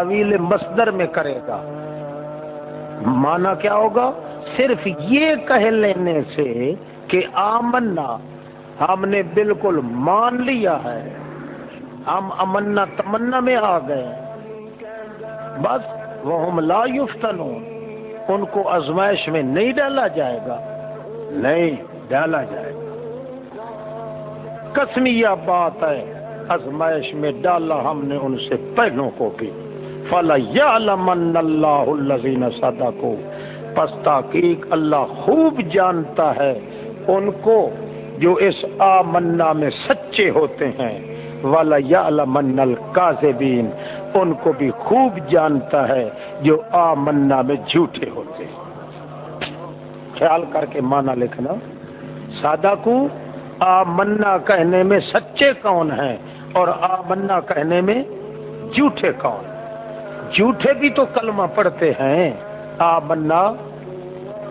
تعویل مصدر میں کرے گا۔ مانا کیا ہوگا؟ صرف یہ کہہ لینے سے کہ آمنا، ہم نے بالکل مان لیا ہے۔ ہم امنا تمنا میں آ گئے۔ بس وہ لا یفتنون۔ ان کو ازمائش میں نہیں ڈالا جائے گا۔ نہیں، ڈالا جائے گا۔ قسمیہ بات ہے ازمائش میں ڈالا ہم نے ان سے پہلوں کو بھی۔ فلا یا اللہ الزین سادا کو پس تحقیق اللہ خوب جانتا ہے ان کو جو اس آمنا میں سچے ہوتے ہیں۔ والا یا من القاذبین ان کو بھی خوب جانتا ہے جو آمنا میں جھوٹے ہوتے ہیں۔ خیال کر کے مانا لکھنا۔ سادہ کو آمنا کہنے میں سچے کون ہیں اور آمنا کہنے میں جھوٹے کون جھوٹے بھی تو کلمہ پڑھتے ہیں۔ آمنا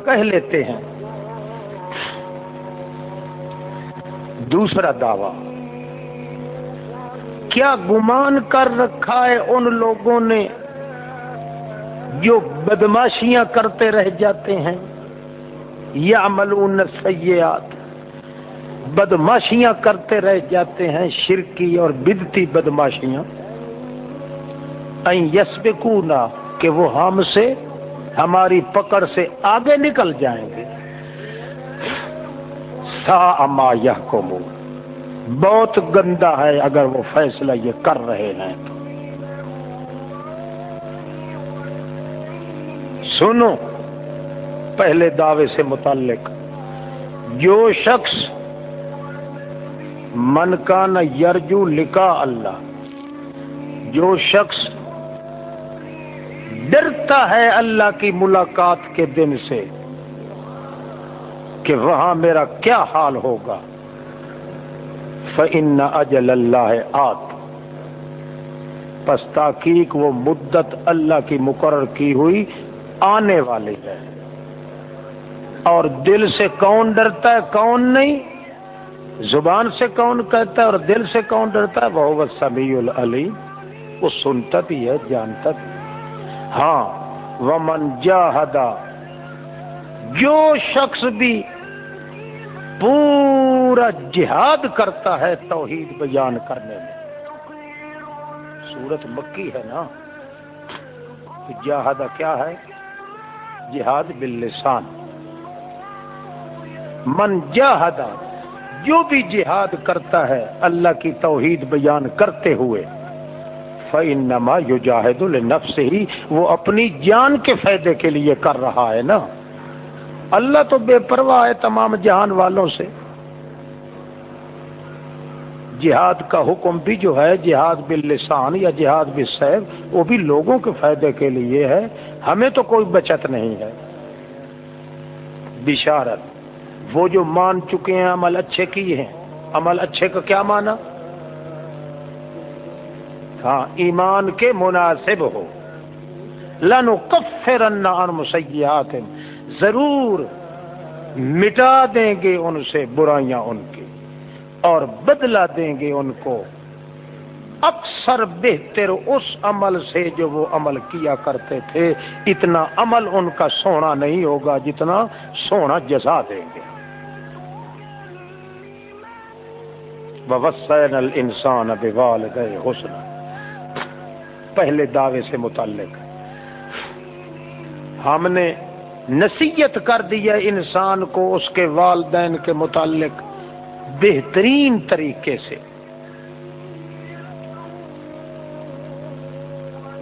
کہہ لیتے ہیں۔ دوسرا دعویٰ۔ کیا گمان کر رکھا ہے ان لوگوں نے جو بدماشیاں کرتے رہ جاتے ہیں؟ یا ملون سیات بدماشیاں کرتے رہ جاتے ہیں، شرکی اور بدتی بدماشیاں۔ یس کہ وہ ہم سے، ہماری پکڑ سے آگے نکل جائیں گے۔ سا اما یہ بہت گندا ہے اگر وہ فیصلہ یہ کر رہے ہیں۔ تو سنو، پہلے دعوے سے متعلق۔ جو شخص، من کا نہ یرجو لکھا اللہ، جو شخص ڈرتا ہے اللہ کی ملاقات کے دن سے کہ وہاں میرا کیا حال ہوگا۔ فن اجل اللہ آت۔ پس تاکیق وہ مدت اللہ کی مقرر کی ہوئی آنے والی ہے۔ اور دل سے کون ڈرتا ہے، کون نہیں؟ زبان سے کون کہتا ہے اور دل سے کون ڈرتا ہے؟ وہ سمیع العلی وہ سنتا بھی ہے، جانتا بھی ہاں ومن جاہدا جو شخص بھی پورا جہاد کرتا ہے توحید بیان کرنے میں۔ سورت مکی ہے نا؟ جہاد کیا ہے؟ جہاد باللسان۔ من جاہدا جو بھی جہاد کرتا ہے، اللہ کی توحید بیان کرتے ہوئے۔ فَإِنَّمَا يُجَاهِدُ لِنَفْسِهِ۔ وہ اپنی جان کے فائدے کے لیے کر رہا ہے نا۔ اللہ تو بے پرواہ ہے تمام جہان والوں سے۔ جہاد کا حکم بھی جو ہے، جہاد باللسان یا جہاد بالسیف، وہ بھی لوگوں کے فائدے کے لیے ہے۔ ہمیں تو کوئی بچت نہیں ہے۔ بشارت، وہ جو مان چکے ہیں، عمل اچھے کیے ہیں۔ عمل اچھے کا کیا مانا ہاں ایمان کے مناسب ہو۔ لانو کفر مسیحات ضرور مٹا دیں گے ان سے برائیاں ان کی، اور بدلا دیں گے ان کو۔ اکثر بہتر اس عمل سے جو وہ عمل کیا کرتے تھے، اتنا عمل ان کا سونا نہیں ہوگا جتنا سونا جزا دیں گے۔ وسین السان اب وال گئے حسن پہلے دعوے سے متعلق۔ ہم نے نصیحت کر دیا انسان کو اس کے والدین کے متعلق بہترین طریقے سے۔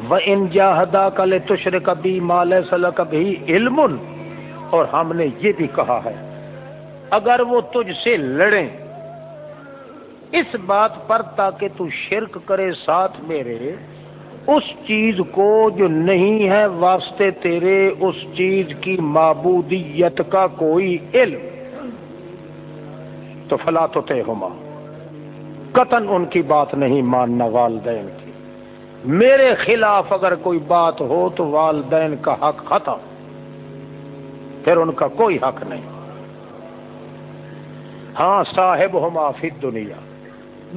وہ ان جاہدا کل تشر کبھی مال سل کبھی علم۔ اور ہم نے یہ بھی کہا ہے، اگر وہ تجھ سے لڑیں، اس بات پر تاکہ تو شرک کرے ساتھ میرے۔ اس چیز کو جو نہیں ہے واسطے تیرے، اس چیز کی معبودیت کا کوئی علم۔ تو فلا تو طے ہوما قطن ان کی بات نہیں ماننا والدین کی۔ میرے خلاف اگر کوئی بات ہو تو والدین کا حق ختم۔ پھر ان کا کوئی حق نہیں۔ ہاں صاحب ہو معافی دنیا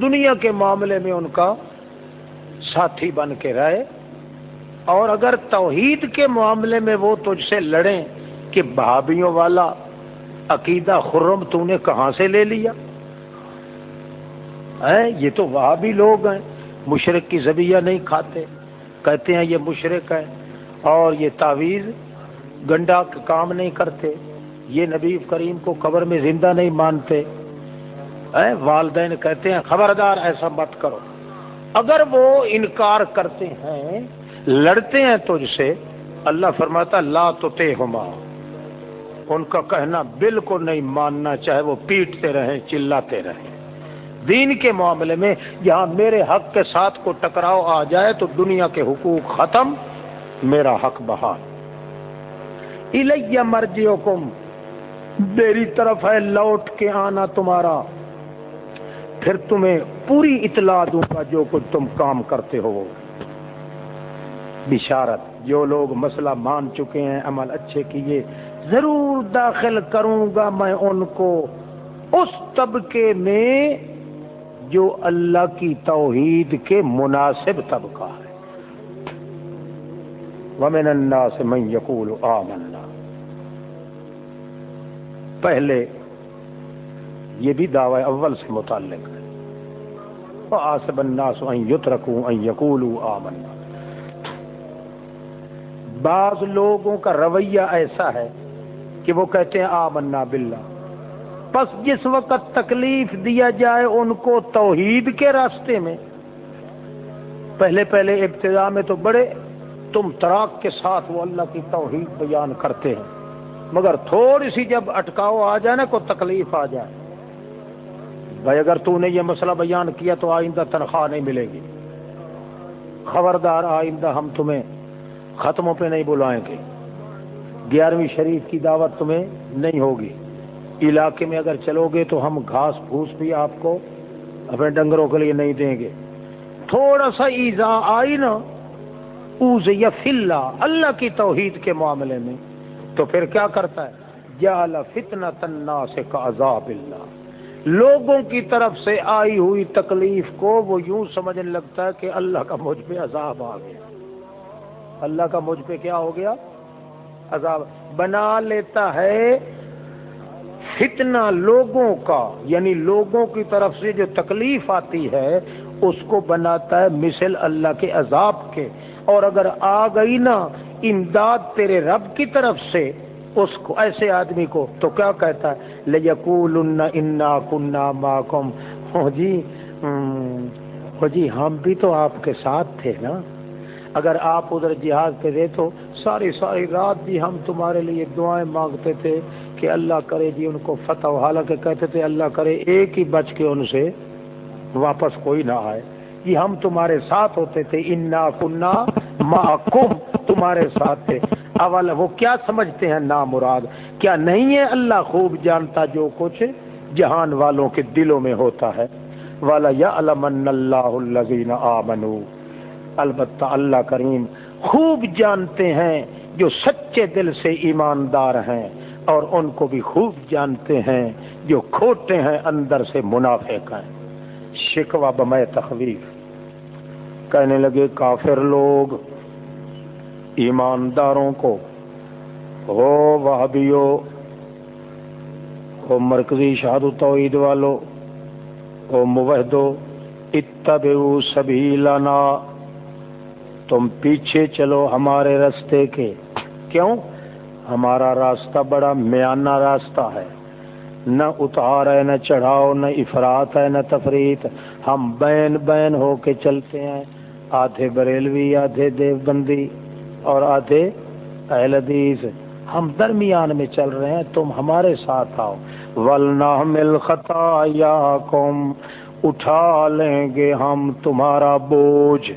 دنیا کے معاملے میں ان کا ساتھی بن کے رہے اور اگر توحید کے معاملے میں وہ تجھ سے لڑیں کہ بھابھیوں والا عقیدہ خرم تو نے کہاں سے لے لیا؟ یہ تو وہاں بھی لوگ ہیں، مشرق کی زبیہ نہیں کھاتے، کہتے ہیں یہ مشرق ہے اور یہ تعویذ گنڈا کام نہیں کرتے، یہ نبی کریم کو قبر میں زندہ نہیں مانتے۔ والدین کہتے ہیں خبردار، ایسا مت کرو۔ اگر وہ انکار کرتے ہیں، لڑتے ہیں تجھ سے، اللہ فرماتا، لا تو تے ہما ان کا کہنا بالکل نہیں ماننا چاہے، وہ پیٹتے رہیں، چلاتے رہیں۔ دین کے معاملے میں یہاں میرے حق کے ساتھ کو ٹکراؤ آ جائے تو دنیا کے حقوق ختم، میرا حق بحال۔ الیہ مرجی حکم میری طرف ہے، لوٹ کے آنا تمہارا۔ پھر تمہیں پوری اطلاع دوں گا جو کچھ تم کام کرتے ہو۔ بشارت، جو لوگ مسئلہ مان چکے ہیں، عمل اچھے کیے، ضرور داخل کروں گا میں ان کو اس طبقے میں جو اللہ کی توحید کے مناسب طبقہ ہے۔ ومن الناس من یقول آمنا۔ پہلے یہ بھی دعوی اول سے متعلق ہے۔ آسب الناس ان یترکو ان یقولو آمنا۔ بعض لوگوں کا رویہ ایسا ہے کہ وہ کہتے ہیں آمنا باللہ بس جس وقت تکلیف دیا جائے ان کو توحید کے راستے میں۔ پہلے پہلے ابتدا میں تو بڑے تم تراک کے ساتھ وہ اللہ کی توحید بیان کرتے ہیں۔ مگر تھوڑی سی جب اٹکاؤ آ جائے نا، کوئی تکلیف آ جائے۔ بھائی اگر تو نے یہ مسئلہ بیان کیا تو آئندہ تنخواہ نہیں ملے گی۔ خبردار آئندہ ہم تمہیں ختموں پہ نہیں بلائیں گے۔ گیارہویں شریف کی دعوت تمہیں نہیں ہوگی۔ علاقے میں اگر چلو گے تو ہم گھاس پھوس بھی آپ کو اپنے ڈنگروں کے لیے نہیں دیں گے۔ تھوڑا سا ایزا آئی نا اوز یا فل اللہ کی توحید کے معاملے میں تو پھر کیا کرتا ہے؟ جال فتنا تنا سے کا عذاب اللہ۔ لوگوں کی طرف سے آئی ہوئی تکلیف کو وہ یوں سمجھنے لگتا ہے کہ اللہ کا مجھ پہ عذاب آ گیا۔ اللہ کا مجھ پہ کیا ہو گیا؟ عذاب۔ بنا لیتا ہے فتنا لوگوں کا یعنی لوگوں کی طرف سے جو تکلیف آتی ہے، اس کو بناتا ہے مثل اللہ کے عذاب کے۔ اور اگر آ گئی نا، امداد تیرے رب کی طرف سے اس کو ایسے آدمی کو تو کیا کہتا ہے؟ لکول انا کنہ ماکم ہو ہاں جی ہو ہاں جی ہم بھی تو آپ کے ساتھ تھے نا۔ اگر آپ ادھر جہاز پہ رہے تو ساری ساری رات بھی ہم تمہارے لیے دعائیں مانگتے تھے کہ اللہ کرے جی ان کو فتح۔ حالانکہ کہتے تھے اللہ کرے ایک ہی بچ کے ان سے واپس کوئی نہ آئے۔ یہ ہم تمہارے ساتھ ہوتے تھے۔ انا کنہ محکم تمہارے ساتھ تھے۔ اول وہ کیا سمجھتے ہیں نا مراد کیا نہیں ہے اللہ خوب جانتا جو کچھ جہان والوں کے دلوں میں ہوتا ہے؟ والا یا المن اللہ الزین آمنو۔ البتہ اللہ کریم خوب جانتے ہیں جو سچے دل سے ایماندار ہیں اور ان کو بھی خوب جانتے ہیں جو کھوٹے ہیں اندر سے منافق ہیں۔ شکوا بمے تخویف۔ کہنے لگے، کافر لوگ ایمانداروں کو۔ ہو وہابیو ہو مرکزی شہاد توحید والو ہو موحدو، اتبعو سبیلنا۔ تم پیچھے چلو ہمارے راستے کے۔ کیوں؟ ہمارا راستہ بڑا میانہ راستہ ہے۔ نہ اتار ہے، نہ چڑھاؤ، نہ افراد ہے، نہ تفریح ہم بین بین ہو کے چلتے ہیں۔ آدھے بریلوی، آدھے دیوبندی۔ اور آدھے، اہل حدیث، ہم درمیان میں چل رہے ہیں، تم ہمارے ساتھ آؤ۔ ولنا مل خطا یا اٹھا لیں گے ہم تمہارا بوجھ۔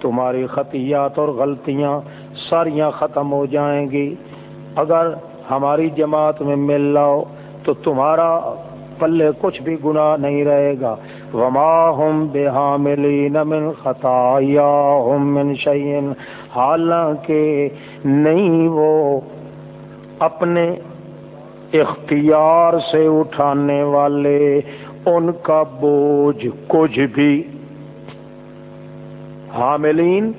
تمہاری خطیات اور غلطیاں ساریاں ختم ہو جائیں گی۔ اگر ہماری جماعت میں مل لاؤ، تو تمہارا پلے کچھ بھی گناہ نہیں رہے گا۔ وما ہم بے حاملین من خطایا ہم من شعین حالانکہ نہیں وہ اپنے اختیار سے اٹھانے والے، ان کا بوجھ کچھ بھی۔ حاملین،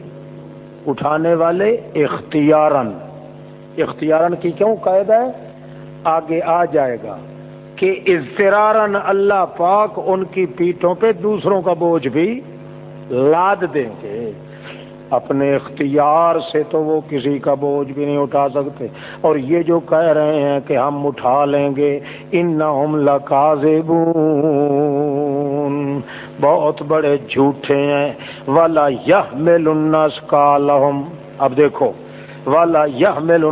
اٹھانے والے اختیارن اختیارن کی کیوں؟ قید ہے۔ آگے آ جائے گا کہ اضطرارن اللہ پاک ان کی پیٹھوں پہ دوسروں کا بوجھ بھی لاد دیں گے۔ اپنے اختیار سے تو وہ کسی کا بوجھ بھی نہیں اٹھا سکتے۔ اور یہ جو کہہ رہے ہیں کہ ہم اٹھا لیں گے ان بہت بڑے جھوٹے ہیں۔ والا یہ مل کا لہم اب دیکھو والا یہ مل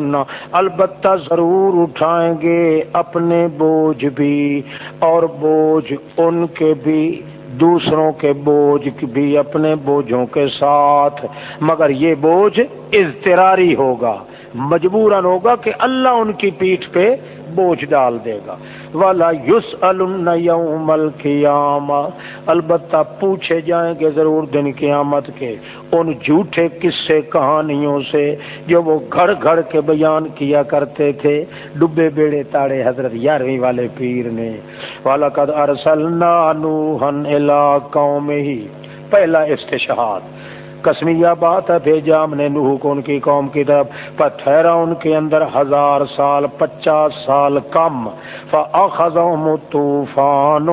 البتہ ضرور اٹھائیں گے اپنے بوجھ بھی اور بوجھ ان کے بھی۔ دوسروں کے بوجھ بھی اپنے بوجھوں کے ساتھ مگر یہ بوجھ اضطراری ہوگا۔ مجبوراً ہوگا کہ اللہ ان کی پیٹھ پہ بوجھ ڈال دے گا۔ والا یوس یوم القیامہ البتہ پوچھے جائیں گے ضرور دن قیامت کے۔ ان جھوٹے قصے کہانیوں سے جو وہ گھڑ گھڑ کے بیان کیا کرتے تھے۔ ڈبے بیڑے تاڑے حضرت یارویں والے پیر نے۔ والا قد ارسلنا نوحن الا قوم ہی پہلا استشہاد۔ کسمیہ بات ہے، بھیجا ہم نے نوح کو ان کی قوم کی طرف۔ پر ٹھہرا ان کے اندر ہزار سال، پچاس سال کم۔ فَأَخَذَهُمُ طوفان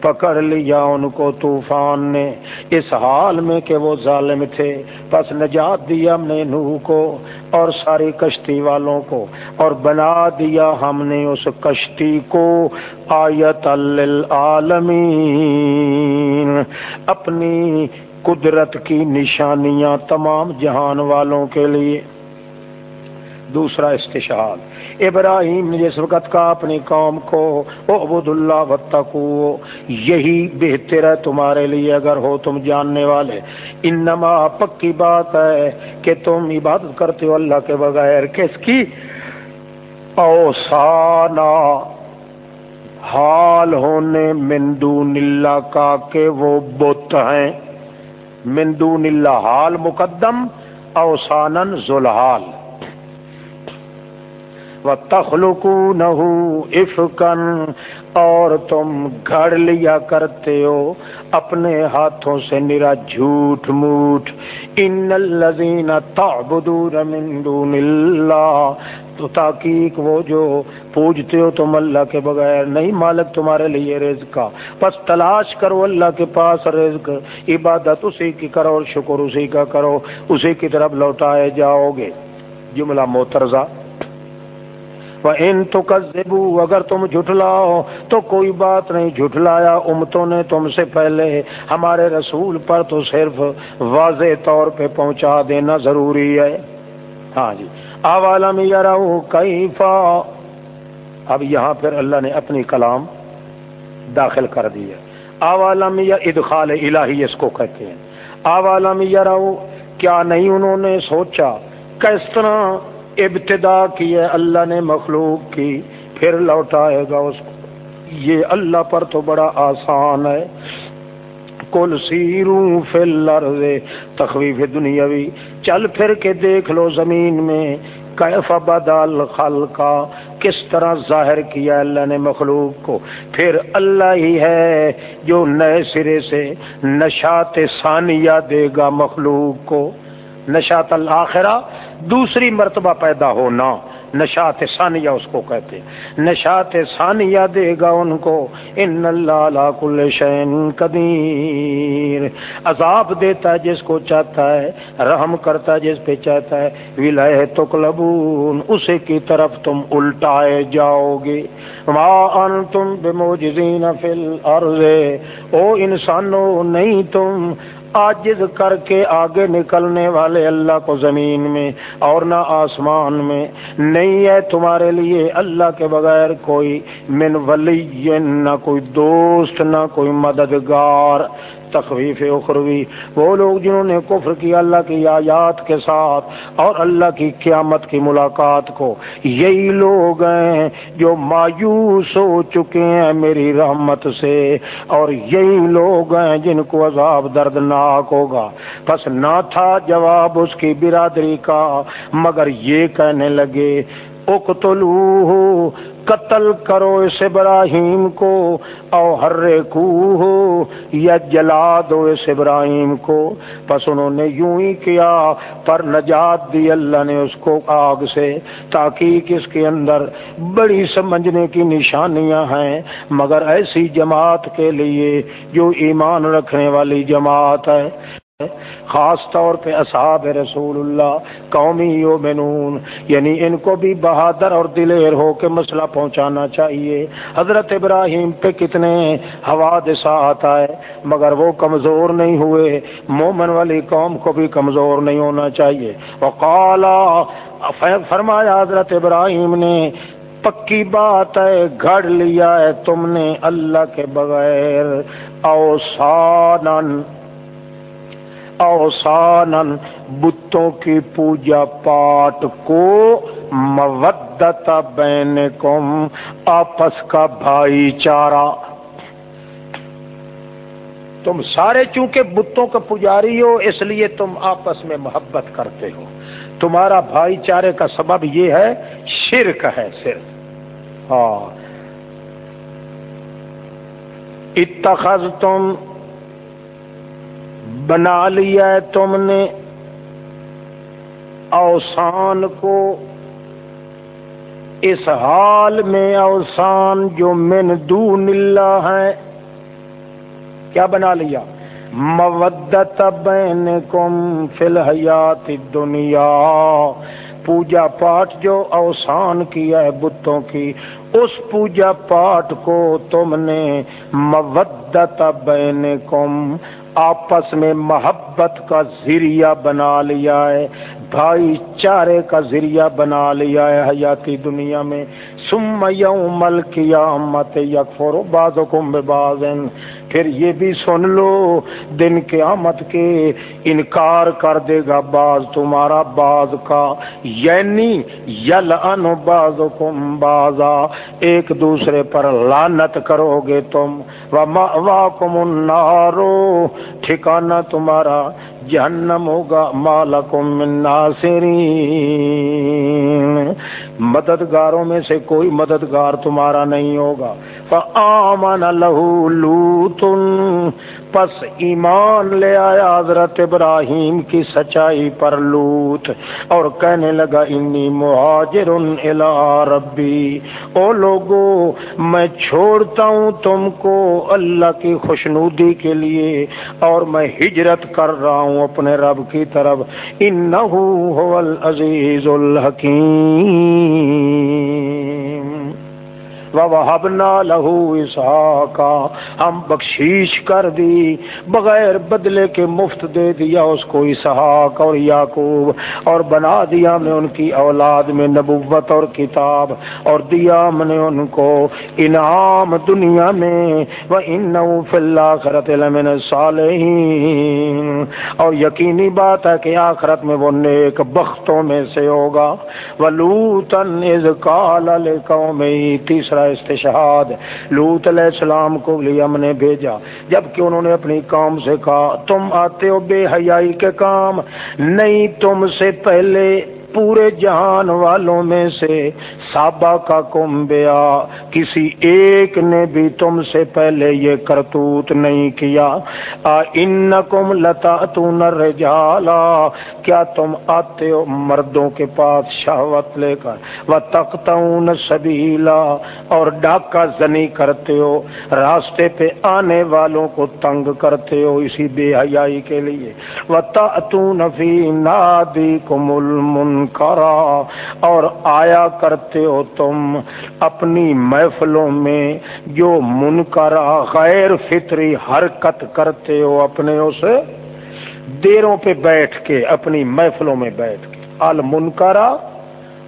پکڑ لیا ان کو طوفان نے۔ اس حال میں کہ وہ ظالم تھے، پس نجات دیا ہم نے نوح کو اور ساری کشتی والوں کو۔ اور بنا دیا ہم نے اس کشتی کو۔ آیت للعالمین، اپنی قدرت کی نشانیاں تمام جہان والوں کے لیے۔ دوسرا استشہاد، ابراہیم نے جس وقت کا اپنی قوم کو عبد اللہ وتقو یہی بہتر ہے تمہارے لیے اگر ہو تم جاننے والے۔ انما پکی بات ہے کہ تم عبادت کرتے ہو اللہ کے بغیر۔ کس کی؟ اوسانا۔ حال ہونے مندو نلا کا کہ وہ بت ہیں۔ من دون اللہ حال مقدم اوسانن ذوالحال و تخلقو نہو افکن اور تم گھڑ لیا کرتے ہو اپنے ہاتھوں سے نرا جھوٹ موٹ. ان الذین تعبدون من دون اللہ تو تاکیق وہ جو پوجتے ہو تم اللہ کے بغیر، نہیں مالک تمہارے لیے رزق کا۔ بس تلاش کرو اللہ کے پاس رزق۔ عبادت اسی کی کرو اور شکر اسی کا کرو۔ اسی کی طرف لوٹائے جاؤ گے۔ جملہ موترزہ ان تو اگر تم جھٹلاؤ، تو کوئی بات نہیں، جھٹلایا امتوں نے تم سے پہلے۔ ہمارے رسول پر تو صرف واضح طور پہ پہنچا دینا ضروری ہے۔ ہاں جی۔ اولم یرو کیفا۔ اب یہاں پھر اللہ نے اپنی کلام داخل کر دی ہے۔ اولم یا ادخال الہی اس کو کہتے ہیں۔ اولم یرو، کیا نہیں انہوں نے سوچا؟ کس طرح ابتدا کی ہے اللہ نے مخلوق کی، پھر لوٹائے گا اس کو۔ یہ اللہ پر تو بڑا آسان ہے۔ کل سیروں فل الارض، تخویف دنیاوی۔ چل پھر کے دیکھ لو زمین میں، کیف بدل خلقا کس طرح ظاہر کیا اللہ نے مخلوق کو؟ پھر اللہ ہی ہے جو نئے سرے سے نشات ثانیہ دے گا مخلوق کو۔ نشات الاخرہ، دوسری مرتبہ پیدا ہونا۔ نشات ثانیہ اس کو کہتے ہیں۔ نشات ثانیہ دے گا ان کو۔ ان اللہ لا کل شین قدیر۔ عذاب دیتا ہے جس کو چاہتا ہے، رحم کرتا ہے جس پہ چاہتا ہے۔ ولائے تقلبون، اسے کی طرف تم الٹائے جاؤ گے۔ ما انتم بموجزین فی الارض۔ او انسانو نہیں تم آجز کر کے آگے نکلنے والے اللہ کو زمین میں اور نہ آسمان میں نہیں ہے تمہارے لیے اللہ کے بغیر کوئی من ولی نہ کوئی دوست، نہ کوئی مددگار۔ تخویف اخروی۔ وہ لوگ جنہوں نے کفر کیا اللہ کی آیات کے ساتھ اور اللہ کی قیامت کی ملاقات کو، یہی لوگ ہیں جو مایوس ہو چکے ہیں میری رحمت سے۔ اور یہی لوگ ہیں جن کو عذاب دردناک ہوگا۔ بس نہ تھا جواب اس کی برادری کا، مگر یہ کہنے لگے اقتلوہ قتل کرو اس ابراہیم کو، او ہر کو ہو یا جلا دو اس ابراہیم کو۔ پس انہوں نے یوں ہی کیا، پر نجات دی اللہ نے اس کو آگ سے تاکہ اس کے اندر بڑی سمجھنے کی نشانیاں ہیں۔ مگر ایسی جماعت کے لیے جو ایمان رکھنے والی جماعت ہے خاص طور پہ اصحاب رسول اللہ، قومی یومنون یعنی ان کو بھی بہادر اور دلیر ہو کے مسئلہ پہنچانا چاہیے۔ حضرت ابراہیم پہ کتنے حوادث آتا ہے مگر وہ کمزور نہیں ہوئے۔ مومن والی قوم کو بھی کمزور نہیں ہونا چاہیے۔ وقالا، فرمایا حضرت ابراہیم نے، پکی بات ہے، گھڑ لیا ہے تم نے اللہ کے بغیر۔ اوسانن اوسان بتوں کی پوجا پاٹ کو مودت بین کم آپس کا بھائی چارہ۔ تم سارے چونکہ بتوں کا پجاری ہو، اس لیے تم آپس میں محبت کرتے ہو۔ تمہارا بھائی چارے کا سبب یہ ہے، شرک ہے صرف۔ ہاں۔ اتخذ تم بنا لیا ہے تم نے۔ اوسان کو اس حال میں اوسان جو من دون اللہ ہے، کیا بنا لیا؟ مودت بین کم فی الحیات دنیا پوجا پاٹ جو اوسان کیا ہے بتوں کی، اس پوجا پاٹ کو تم نے۔ مودت بین کم آپس میں محبت کا ذریعہ بنا لیا ہے، بھائی چارے کا ذریعہ بنا لیا ہے حیاتی دنیا میں۔ سم یوم القیامت یکفر بعضکم ببعض۔ پھر یہ بھی سن لو، دن قیامت کے انکار کر دے گا باز تمہارا باز کا۔ یعنی یل ان باز کم بازا ایک دوسرے پر لانت کرو گے تم۔ وا کم نارو ٹھکانا تمہارا۔ جہنم ہوگا، مالکم من ناصرین۔ مددگاروں میں سے کوئی مددگار تمہارا نہیں ہوگا۔ فآمن لہو لوتن پس ایمان لے آیا حضرت ابراہیم کی سچائی پر لوت اور کہنے لگا، انی مہاجر ربی۔ او لوگو، میں چھوڑتا ہوں تم کو اللہ کی خوشنودی کے لیے اور میں ہجرت کر رہا ہوں اپنے رب کی طرف۔ انہو هو العزیز الحکیم۔ وَوَحَبْنَا لَهُ إِسْحَاقَ ہم بخشیش کر دی، بغیر بدلے کے مفت دے دیا اس کو اسحاق اور یعقوب، اور بنا دیا ہم نے ان کی اولاد میں نبوت اور کتاب، اور دیا ہم نے ان کو انعام دنیا میں، وَإِنَّهُ فِي الْآخِرَةِ لَمِنَ الصَّالِحِينَ۔ اور یقینی بات ہے کہ آخرت میں وہ نیک بختوں میں سے ہوگا۔ وَلُوتًا إِذْ قَالَ لِقَوْمِهِ، تیسرا تیسرا استشہاد۔ لوت علیہ السلام کو لیے ہم نے بھیجا۔ جبکہ انہوں نے اپنی کام سے کہا، تم آتے ہو بے حیائی کے کام۔ نہیں، تم سے پہلے پورے جہان والوں میں سے صابا کا کمبیا کسی ایک نے بھی تم سے پہلے یہ کرتوت نہیں کیا۔ ان کم لتا رجالا کیا تم آتے ہو مردوں کے پاس شہوت لے کر؟ وہ تخت سبیلا اور ڈاکہ زنی کرتے ہو، راستے پہ آنے والوں کو تنگ کرتے ہو اسی بے حیائی کے لیے۔ وہ تون فی نادی کمل منکرا اور آیا کرتے ہو تم اپنی محفلوں میں جو منکرا غیر فطری حرکت کرتے ہو اپنے اس دیروں پہ بیٹھ کے، اپنی محفلوں میں بیٹھ کے۔ المنکرا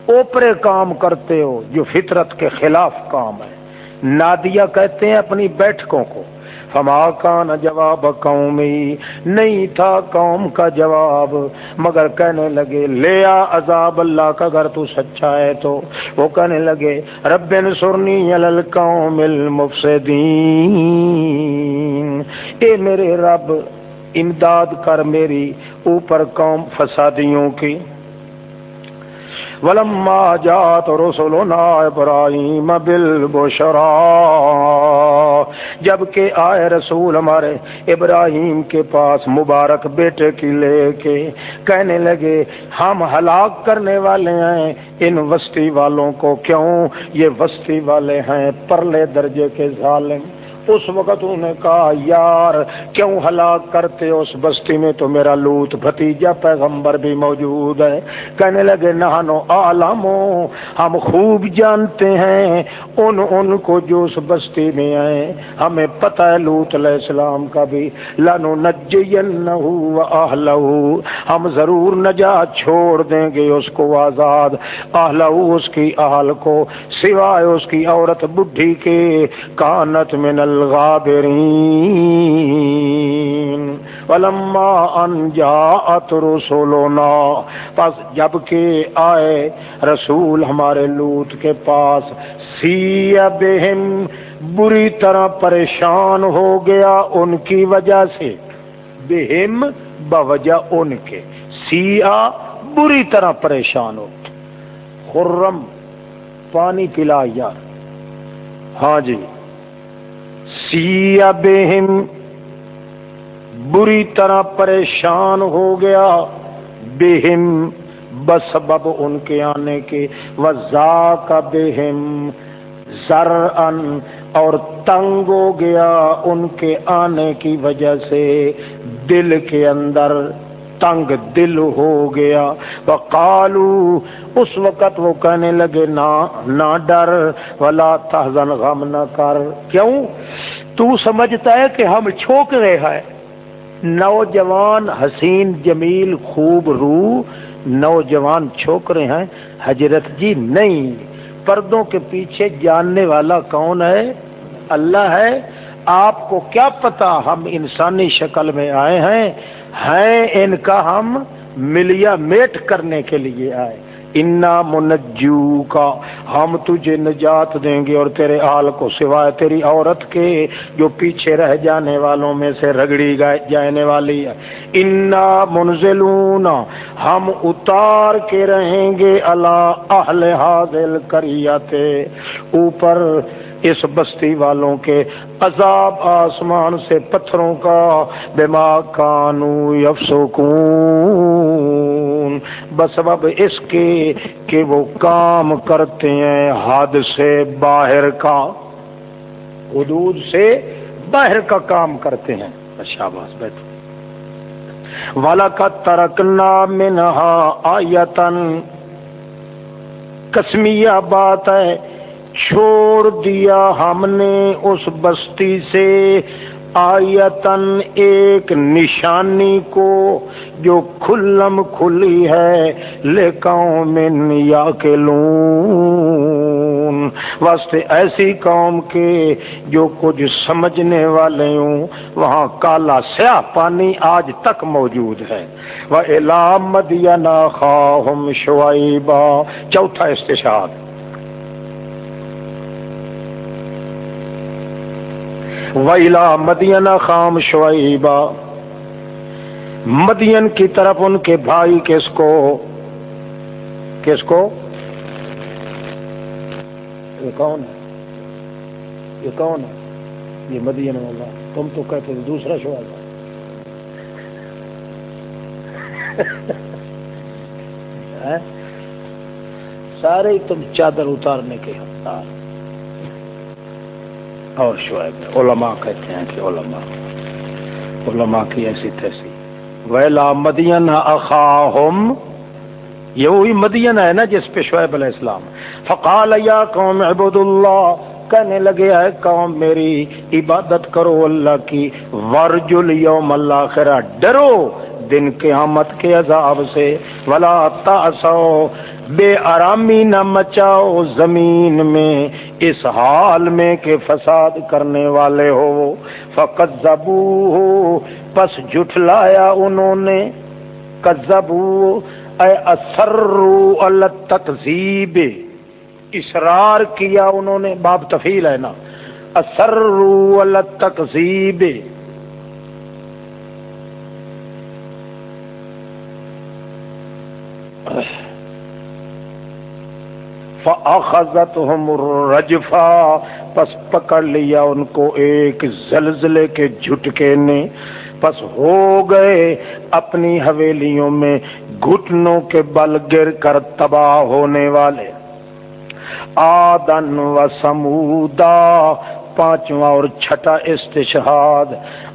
اوپرے کام کرتے ہو جو فطرت کے خلاف کام ہے۔ نادیا کہتے ہیں اپنی بیٹھکوں کو۔ فما کان جواب قومی، نہیں تھا قوم کا جواب۔ مگر کہنے لگے لیا عذاب اللہ کا اگر تو سچا ہے تو۔ وہ کہنے لگے، رب سرنی القوم المفسدین۔ اے میرے رب، امداد کر میری اوپر قوم فسادیوں کی۔ ولما جات رسولنا ابراہیم بالبشرا، جبکہ آئے رسول ہمارے ابراہیم کے پاس مبارک بیٹے کی لے کے کہنے لگے، ہم ہلاک کرنے والے ہیں، ان وسطی والوں کو کیوں؟ یہ وسطی والے ہیں، پرلے درجے کے ظالم۔ اس وقت انہوں نے کہا، یار، کیوں ہلاک کرتے اس بستی میں؟ تو میرا لوت بھتیجا پیغمبر بھی موجود ہے. کہنے لگے، نہانو عالمو ہم خوب جانتے ہیں ان ان کو جو اس بستی میں آئے ہمیں پتہ ہے لوت علیہ السلام کا بھی۔ لانو نجینہو ہم ضرور نجات چھوڑ دیں گے اس کو آزاد۔ اہلہو اس کی اہل کو، سوائے اس کی عورت بڈھی کے۔ کانت من الغابرین ولما ان جاءت رسولنا پس جبکہ آئے رسول ہمارے لوت کے پاس سی بہم بری طرح پریشان ہو گیا ان کی وجہ سے۔ بہم بوجہ ان کے سیا بری طرح پریشان ہو۔ خرم، پانی پلا یار ہاں جی۔ بہم۔ بری طرح پریشان ہو گیا بہم۔ بس بب ان کے آنے کے وزا کا بہم۔ زر ان اور تنگ ہو گیا ان کے آنے کی وجہ سے۔ دل کے اندر تنگ دل ہو گیا۔ وہ کالو اس وقت وہ کہنے لگے نہ نہ ڈر، ولا تحزن، غم نہ کر۔ کیوں؟ تو سمجھتا ہے کہ ہم چھوک رہے ہیں۔ نوجوان حسین جمیل خوب رو، نوجوان چھوک رہے ہیں۔ حضرت جی نہیں، پردوں کے پیچھے جاننے والا کون ہے؟ اللہ ہے۔ آپ کو کیا پتا ہم انسانی شکل میں آئے ہیں؟ ہیں ان کا ہم ملیا میٹ کرنے کے لیے آئے۔ انا منجو کا ہم تجھے نجات دیں گے اور تیرے آل کو سوائے تیری عورت کے جو پیچھے رہ جانے والوں میں سے رگڑی جانے والی ہے۔ انا منزلون۔ ہم اتار کے رہیں گے اللہ اہل حاضل کریتے اوپر اس بستی والوں کے عذاب آسمان سے پتھروں کا بما کانو یفسکون بسبب اس کے کہ وہ کام کرتے ہیں حد سے باہر کا، حدود سے باہر کا کام کرتے ہیں۔ اچھا بس بیٹھو والا کا ترکنا منہا آیتن کسمیا بات ہے۔ چھوڑ دیا ہم نے اس بستی سے آیتن ایک نشانی کو جو کھلم کھلی ہے لے قوم یا کے لون واسطے ایسی قوم کے جو کچھ سمجھنے والے ہوں، وہاں کالا سیاہ پانی آج تک موجود ہے۔ وہ علام مدیا نا خواہم شعیبہ چوتھا استشاد ویلا مدین خام شعیبہ مدین کی طرف ان کے بھائی کس کو؟ کس کو؟ یہ کون ہے؟ یہ کون ہے؟ یہ مدین والا۔ تم تو کہتے دوسرا شعیبہ سارے تم چادر اتارنے کے حقدار۔ اور شعیب علماء کہتے ہیں کہ علماء علماء کی ایسی تیسی۔ ویلا مدین اخاہم، یہ وہی مدین ہے نا جس پہ شعیب علیہ السلام۔ فقال یا قوم عبد اللہ کہنے لگے ہے قوم میری عبادت کرو اللہ کی ورجل یوم اللہ خیرہ ڈرو دن قیامت کے عذاب سے۔ ولا تاسو بے آرامی نہ مچاؤ زمین میں۔ اس حال میں کہ فساد کرنے والے ہو فقط زبو ہو پس جھٹلایا انہوں نے۔ کزبو اے اسرو اللہ تقزیب اسرار کیا انہوں نے۔ باب تفیل ہے نا۔ اسرو اللہ تقزیب فَأَخَذَتْهُمُ الرَّجْفَا پس پکڑ لیا ان کو ایک زلزلے کے جھٹکے نے۔ پس ہو گئے اپنی حویلیوں میں گھٹنوں کے بل گر کر تباہ ہونے والے۔ آدن و سمودا پانچواں اور چھٹا استشہاد۔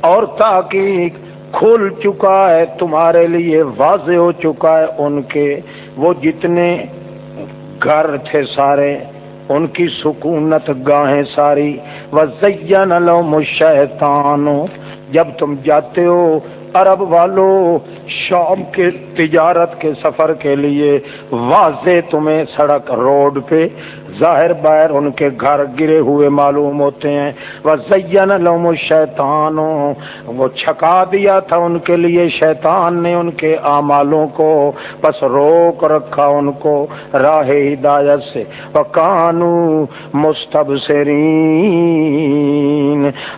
اور تاکہ کھل چکا ہے، تمہارے لیے واضح ہو چکا ہے ان کے۔ وہ جتنے گھر تھے سارے، ان کی سکونت گاہیں ساری۔ وزین لهم الشیطان جب تم جاتے ہو عرب والو، شام کے تجارت کے سفر کے لیے واضح تمہیں سڑک روڈ پہ ظاہر باہر ان کے گھر گرے ہوئے معلوم ہوتے ہیں۔ وہ زین لوم شیطان وہ چھکا دیا تھا ان کے لیے۔ شیطان نے ان کے اعمالوں کو بس روک رکھا ان کو راہ ہدایت سے۔ وہ کانو مستب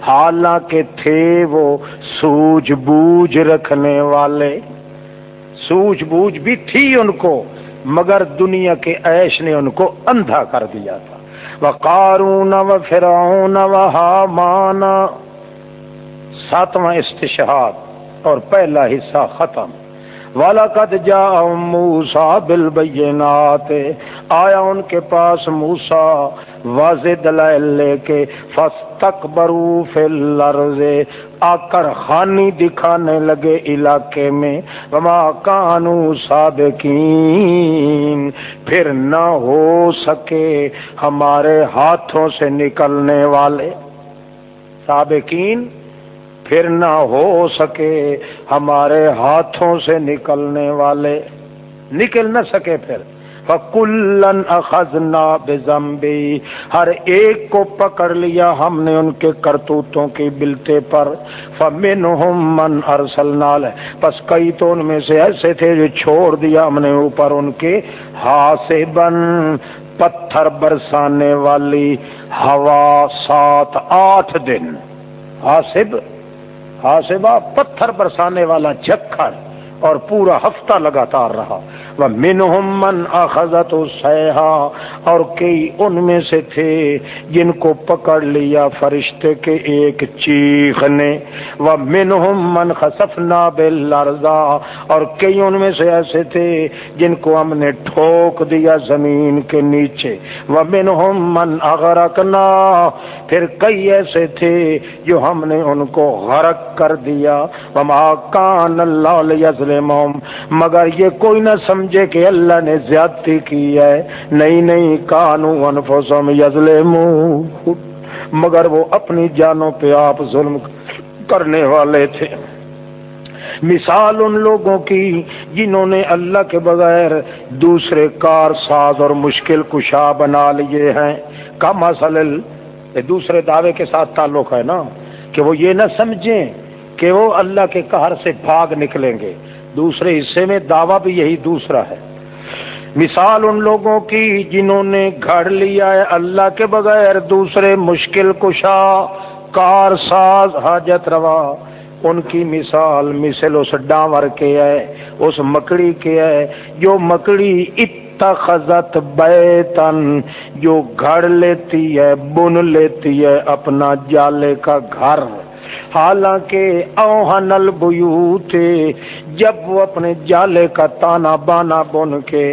حالانکہ تھے وہ سوجھ بوجھ رکھنے والے۔ سوجھ بوجھ بھی تھی ان کو۔ مگر دنیا کے عیش نے ان کو اندھا کر دیا تھا۔ وہ قارون و فرعون و حامان، ساتواں استشہاد اور پہلا حصہ ختم۔ وَلَقَدْ جا موسا بِالْبَيِّنَاتِ۔ آیا ان کے پاس موسا واضح دلائل لے کے فَاسْتَكْبَرُوا فِي الْأَرْضِ آ کر خانی دکھانے لگے علاقے میں۔ وما کانو سابقین۔ پھر نہ ہو سکے ہمارے ہاتھوں سے نکلنے والے۔ سابقین، پھر نہ ہو سکے ہمارے ہاتھوں سے نکلنے والے۔ نکل نہ سکے پھر۔ فکلن اخذنا بزمبی ہر ایک کو پکڑ لیا ہم نے ان کے کرتوتوں کی بلتے پر۔ فمنہم من ارسلنا لے پس کئی تو ان میں سے ایسے تھے جو چھوڑ دیا ہم نے اوپر ان کے۔ حاسبن پتھر برسانے والی ہوا سات آٹھ دن۔ حاسب، حاسبہ، پتھر برسانے والا جکھر اور پورا ہفتہ لگاتار رہا۔ من اخذت سیاح اور کئی ان میں سے تھے جن کو پکڑ لیا فرشتے کے ایک چیخ نے۔ وہ من خسفنا بلرزا اور کئی ان میں سے ایسے تھے جن کو ہم نے ٹھوک دیا زمین کے نیچے۔ وہ من اغرقنا، پھر کئی ایسے تھے جو ہم نے ان کو غرق کر دیا۔ وما کان اللہ مگر یہ کوئی نہ سمجھے کہ اللہ نے زیادتی کی ہے۔ نہیں نہیں، کانو انفسم یظلم مگر وہ اپنی جانوں پہ آپ ظلم کرنے والے تھے۔ مثال ان لوگوں کی جنہوں نے اللہ کے بغیر دوسرے کار ساز اور مشکل کشا بنا لیے ہیں۔ کم اصل دوسرے دعوے کے ساتھ تعلق ہے نا، کہ وہ یہ نہ سمجھیں کہ وہ اللہ کے قہر سے بھاگ نکلیں گے۔ دوسرے حصے میں دعویٰ بھی یہی دوسرا ہے۔ مثال ان لوگوں کی جنہوں نے گھڑ لیا ہے اللہ کے بغیر، دوسرے مشکل کشا، کار ساز، حاجت روا۔ ان کی مثال مثل اس ڈاور کے ہے، اس مکڑی کے ہے۔ جو مکڑی اتخذت بیتن جو گھڑ لیتی ہے، بن لیتی ہے اپنا جالے کا گھر۔ حالانکہ اوہن البیوت جب وہ اپنے جالے کا تانا بانا بن کے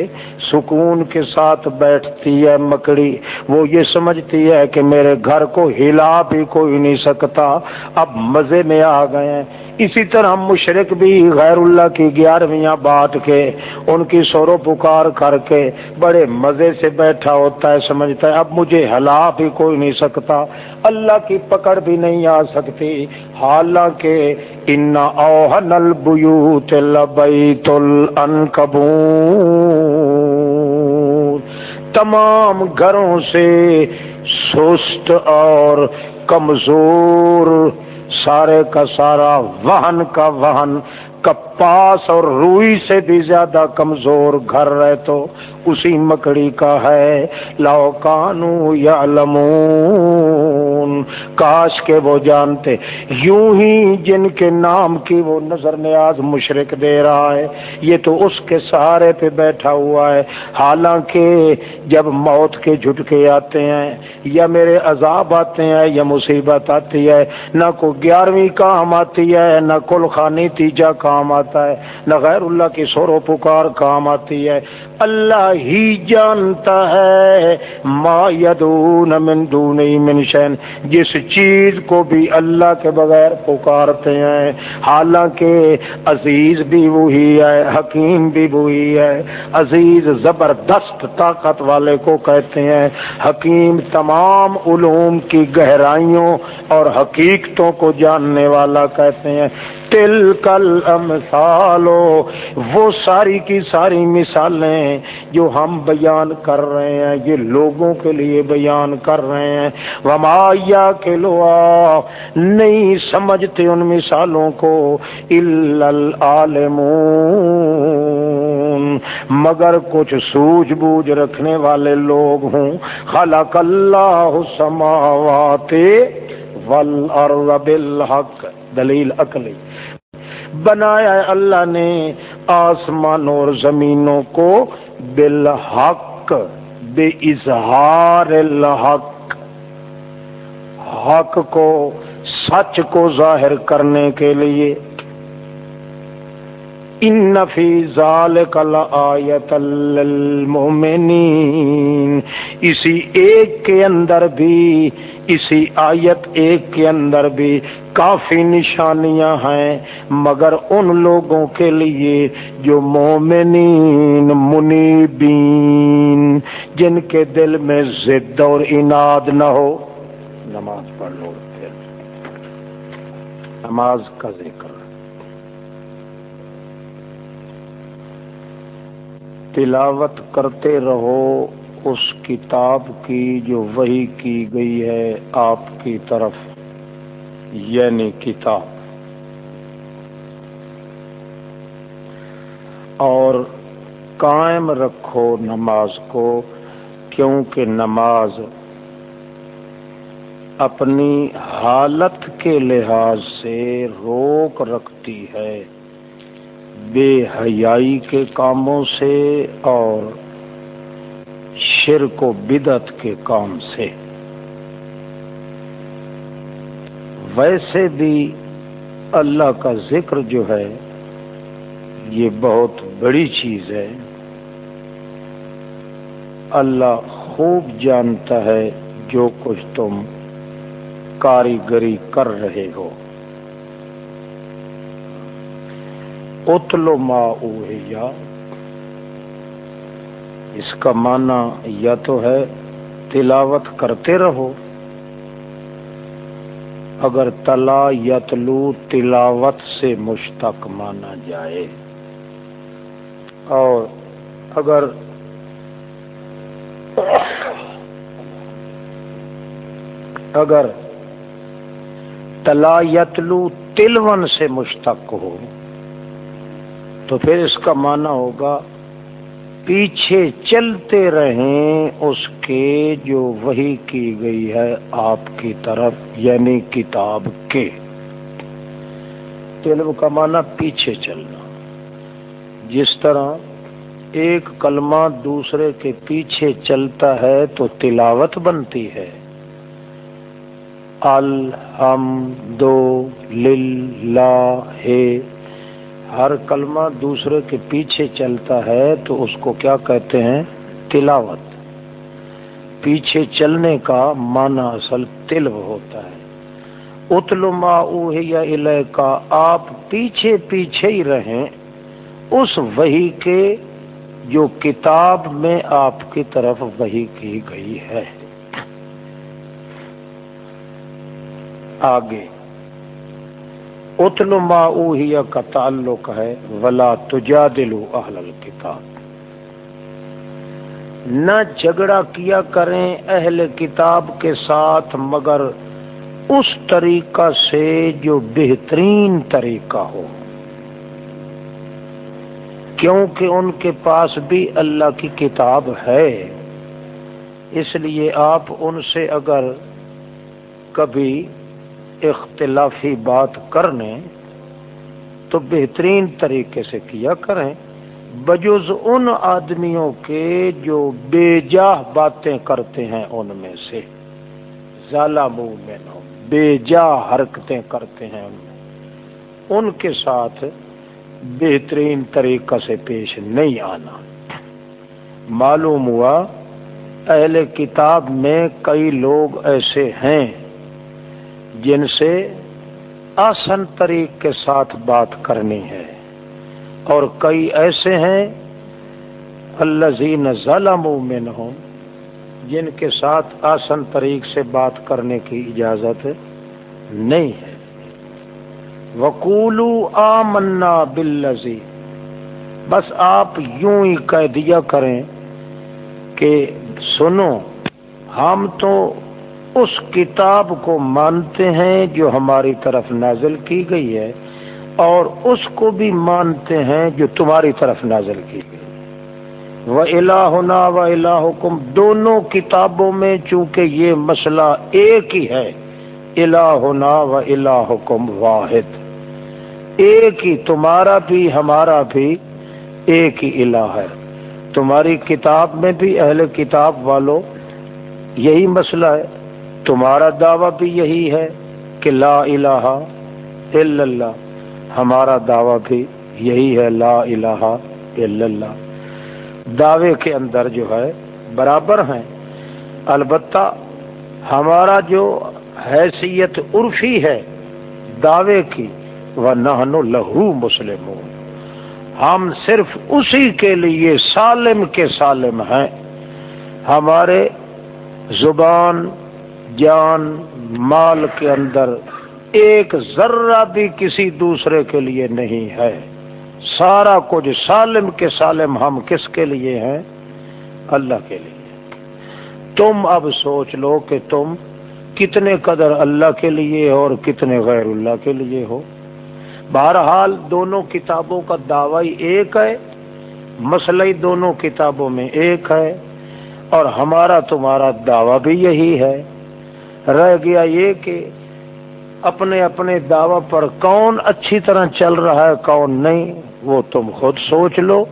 سکون کے ساتھ بیٹھتی ہے مکڑی، وہ یہ سمجھتی ہے کہ میرے گھر کو ہلا بھی کوئی نہیں سکتا۔ اب مزے میں آ گئے ہیں۔ اسی طرح مشرق بھی غیر اللہ کی گیارہویں بانٹ کے ان کی سورو پکار کر کے بڑے مزے سے بیٹھا ہوتا ہے، سمجھتا ہے، اب مجھے ہلا بھی کوئی نہیں سکتا، اللہ کی پکڑ بھی نہیں آ سکتی۔ حالانکہ ان اوہن البیوت لبیت الانکبور تمام گھروں سے سست اور کمزور سارے کا سارا وہن کا وہن کپ کپاس اور روئی سے بھی زیادہ کمزور گھر رہے تو اسی مکڑی کا ہے۔ لاؤ کانو یا کاش کے وہ جانتے۔ یوں ہی جن کے نام کی وہ نظر نیاز مشرق دے رہا ہے۔ یہ تو اس کے سہارے پہ بیٹھا ہوا ہے۔ حالانکہ جب موت کے جھٹکے آتے ہیں، یا میرے عذاب آتے ہیں، یا مصیبت آتی ہے، نہ کوئی گیارہویں کام آتی ہے، نہ کل خانی تیجا کام آتا ہے۔ نہ غیر اللہ کی سور و پکار کام آتی ہے۔ اللہ ہی جانتا ہے۔ ما یدون من دون من شین۔ جس چیز کو بھی اللہ کے بغیر پکارتے ہیں۔ حالانکہ عزیز بھی وہی ہے، حکیم بھی وہی ہے۔ عزیز زبردست طاقت والے کو کہتے ہیں۔ حکیم تمام علوم کی گہرائیوں اور حقیقتوں کو جاننے والا کہتے ہیں۔ تل کل امثالو وہ ساری کی ساری مثالیں جو ہم بیان کر رہے ہیں، یہ لوگوں کے لیے بیان کر رہے ہیں۔ ومایا کے لوا نہیں سمجھتے ان مثالوں کو العالمون۔ مگر کچھ سوجھ بوجھ رکھنے والے لوگ ہوں۔ خلق اللہ سماوات والارض بالحق۔ دلیل عقلی۔ بنایا ہے اللہ نے آسمان اور زمینوں کو بالحق بے اظہار الحق، حق کو، سچ کو ظاہر کرنے کے لیے۔ ان نفی ظال کل آیت اسی ایک کے اندر بھی، اسی آیت ایک کے اندر بھی کافی نشانیاں ہیں، مگر ان لوگوں کے لیے جو مومنین، منیبین، جن کے دل میں ضد اور اناد نہ ہو، نماز پڑھ لو، پھر نماز کا ذکر۔ تلاوت کرتے رہو، اس کتاب کی جو وہی کی گئی ہے آپ کی طرف یعنی کتاب۔ اور قائم رکھو نماز کو، کیونکہ نماز اپنی حالت کے لحاظ سے روک رکھتی ہے۔ بے حیائی کے کاموں سے اور شرک و بدت کے کام سے۔ ویسے بھی اللہ کا ذکر جو ہے، یہ بہت بڑی چیز ہے۔ اللہ خوب جانتا ہے جو کچھ تم کاریگری کر رہے ہو۔ اتلو ما یا۔ اس کا معنی یا تو ہے تلاوت کرتے رہو۔ اگر تلا یتلو تلاوت سے مشتق مانا جائے۔ اور اگر اگر تلا یتلو تلون سے مشتق ہو۔ تو پھر اس کا معنی ہوگا پیچھے چلتے رہیں اس کے جو وہی کی گئی ہے آپ کی طرف یعنی کتاب کے۔ طلب کا معنی پیچھے چلنا۔ جس طرح ایک کلمہ دوسرے کے پیچھے چلتا ہے تو تلاوت بنتی ہے۔ الحمد للہ ہر کلمہ دوسرے کے پیچھے چلتا ہے تو اس کو کیا کہتے ہیں؟ تلاوت۔ پیچھے چلنے کا معنی اصل تلو ہوتا ہے۔ اتل ما یا کا آپ پیچھے پیچھے ہی رہیں۔ اس وہی کے جو کتاب میں آپ کی طرف وہی کی گئی ہے۔ آگے۔ اتل ما اوہیا کا تعلق ہے، ولا تجا دلو اہل کتاب نہ جھگڑا کیا کریں اہل کتاب کے ساتھ، مگر اس طریقہ سے جو بہترین طریقہ ہو۔ کیونکہ ان کے پاس بھی اللہ کی کتاب ہے، اس لیے آپ ان سے اگر کبھی اختلافی بات کرنے تو بہترین طریقے سے کیا کریں۔ بجز ان آدمیوں کے جو بے جاہ باتیں کرتے ہیں ان میں سے۔ ظالم میں بے جاہ حرکتیں کرتے ہیں ان میں۔ ان کے ساتھ بہترین طریقہ سے پیش نہیں آنا۔ معلوم ہوا، اہل کتاب میں کئی لوگ ایسے ہیں۔ جن سے آسن طریق کے ساتھ بات کرنی ہے۔ اور کئی ایسے ہیں اللہ زین ظالم ہوں جن کے ساتھ آسن طریق سے بات کرنے کی اجازت نہیں ہے۔ وکولو آ منا بلزی بس آپ یوں ہی کہہ دیا کریں کہ سنو، ہم تو اس کتاب کو مانتے ہیں جو ہماری طرف نازل کی گئی ہے اور اس کو بھی مانتے ہیں جو تمہاری طرف نازل کی گئی وہ الہنا و الہکم، دونوں کتابوں میں چونکہ یہ مسئلہ ایک ہی ہے، الہنا و الہکم واحد۔ ایک ہی، تمہارا بھی، ہمارا بھی ایک ہی الہ ہے۔ تمہاری کتاب میں بھی اہل کتاب والوں، یہی مسئلہ ہے۔ تمہارا دعویٰ بھی یہی ہے کہ لا الہ الا اللہ، ہمارا دعویٰ بھی یہی ہے لا الہ الا اللہ۔ دعوے کے اندر جو ہے برابر ہیں۔ البتہ ہمارا جو حیثیت عرفی ہے دعوے کی وہ نہنو لہو مسلم ہم صرف اسی کے لیے سالم کے سالم ہیں۔ ہمارے زبان جان مال کے اندر ایک ذرہ بھی کسی دوسرے کے لیے نہیں ہے۔ سارا کچھ سالم کے سالم ہم کس کے لیے ہیں؟ اللہ کے لیے۔ تم اب سوچ لو کہ تم کتنے قدر اللہ کے لیے ہو اور کتنے غیر اللہ کے لیے ہو۔ بہرحال دونوں کتابوں کا دعوی ایک ہے، مسئلہ دونوں کتابوں میں ایک ہے، اور ہمارا تمہارا دعویٰ بھی یہی ہے۔ رہ گیا یہ کہ اپنے اپنے دعوی پر کون اچھی طرح چل رہا ہے، کون نہیں، وہ تم خود سوچ لو۔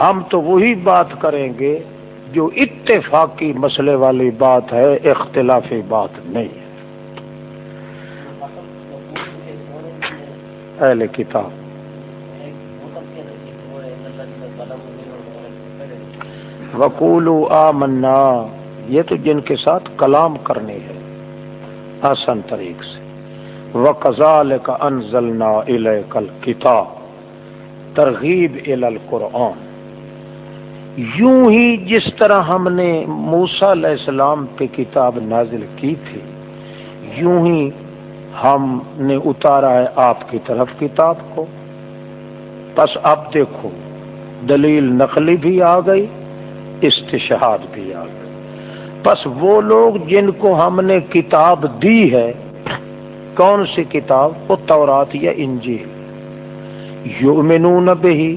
ہم تو وہی بات کریں گے جو اتفاقی مسئلے والی بات ہے اختلافی بات نہیں۔ ہے اہل کتاب۔ وکول آ منا یہ تو جن کے ساتھ کلام کرنے ہے۔ آسان طریق سے۔ وہ کزال کا انزلنا کل کتاب ترغیب القرآن۔ یوں ہی جس طرح ہم نے موسا علیہ السلام پہ کتاب نازل کی تھی، یوں ہی ہم نے اتارا ہے آپ کی طرف کتاب کو۔ بس اب دیکھو، دلیل نقلی بھی آ گئی، استشہاد بھی آ گئی۔ بس وہ لوگ جن کو ہم نے کتاب دی ہے، کون سی کتاب؟ وہ تورات یا انجیل۔ یؤمنون بھی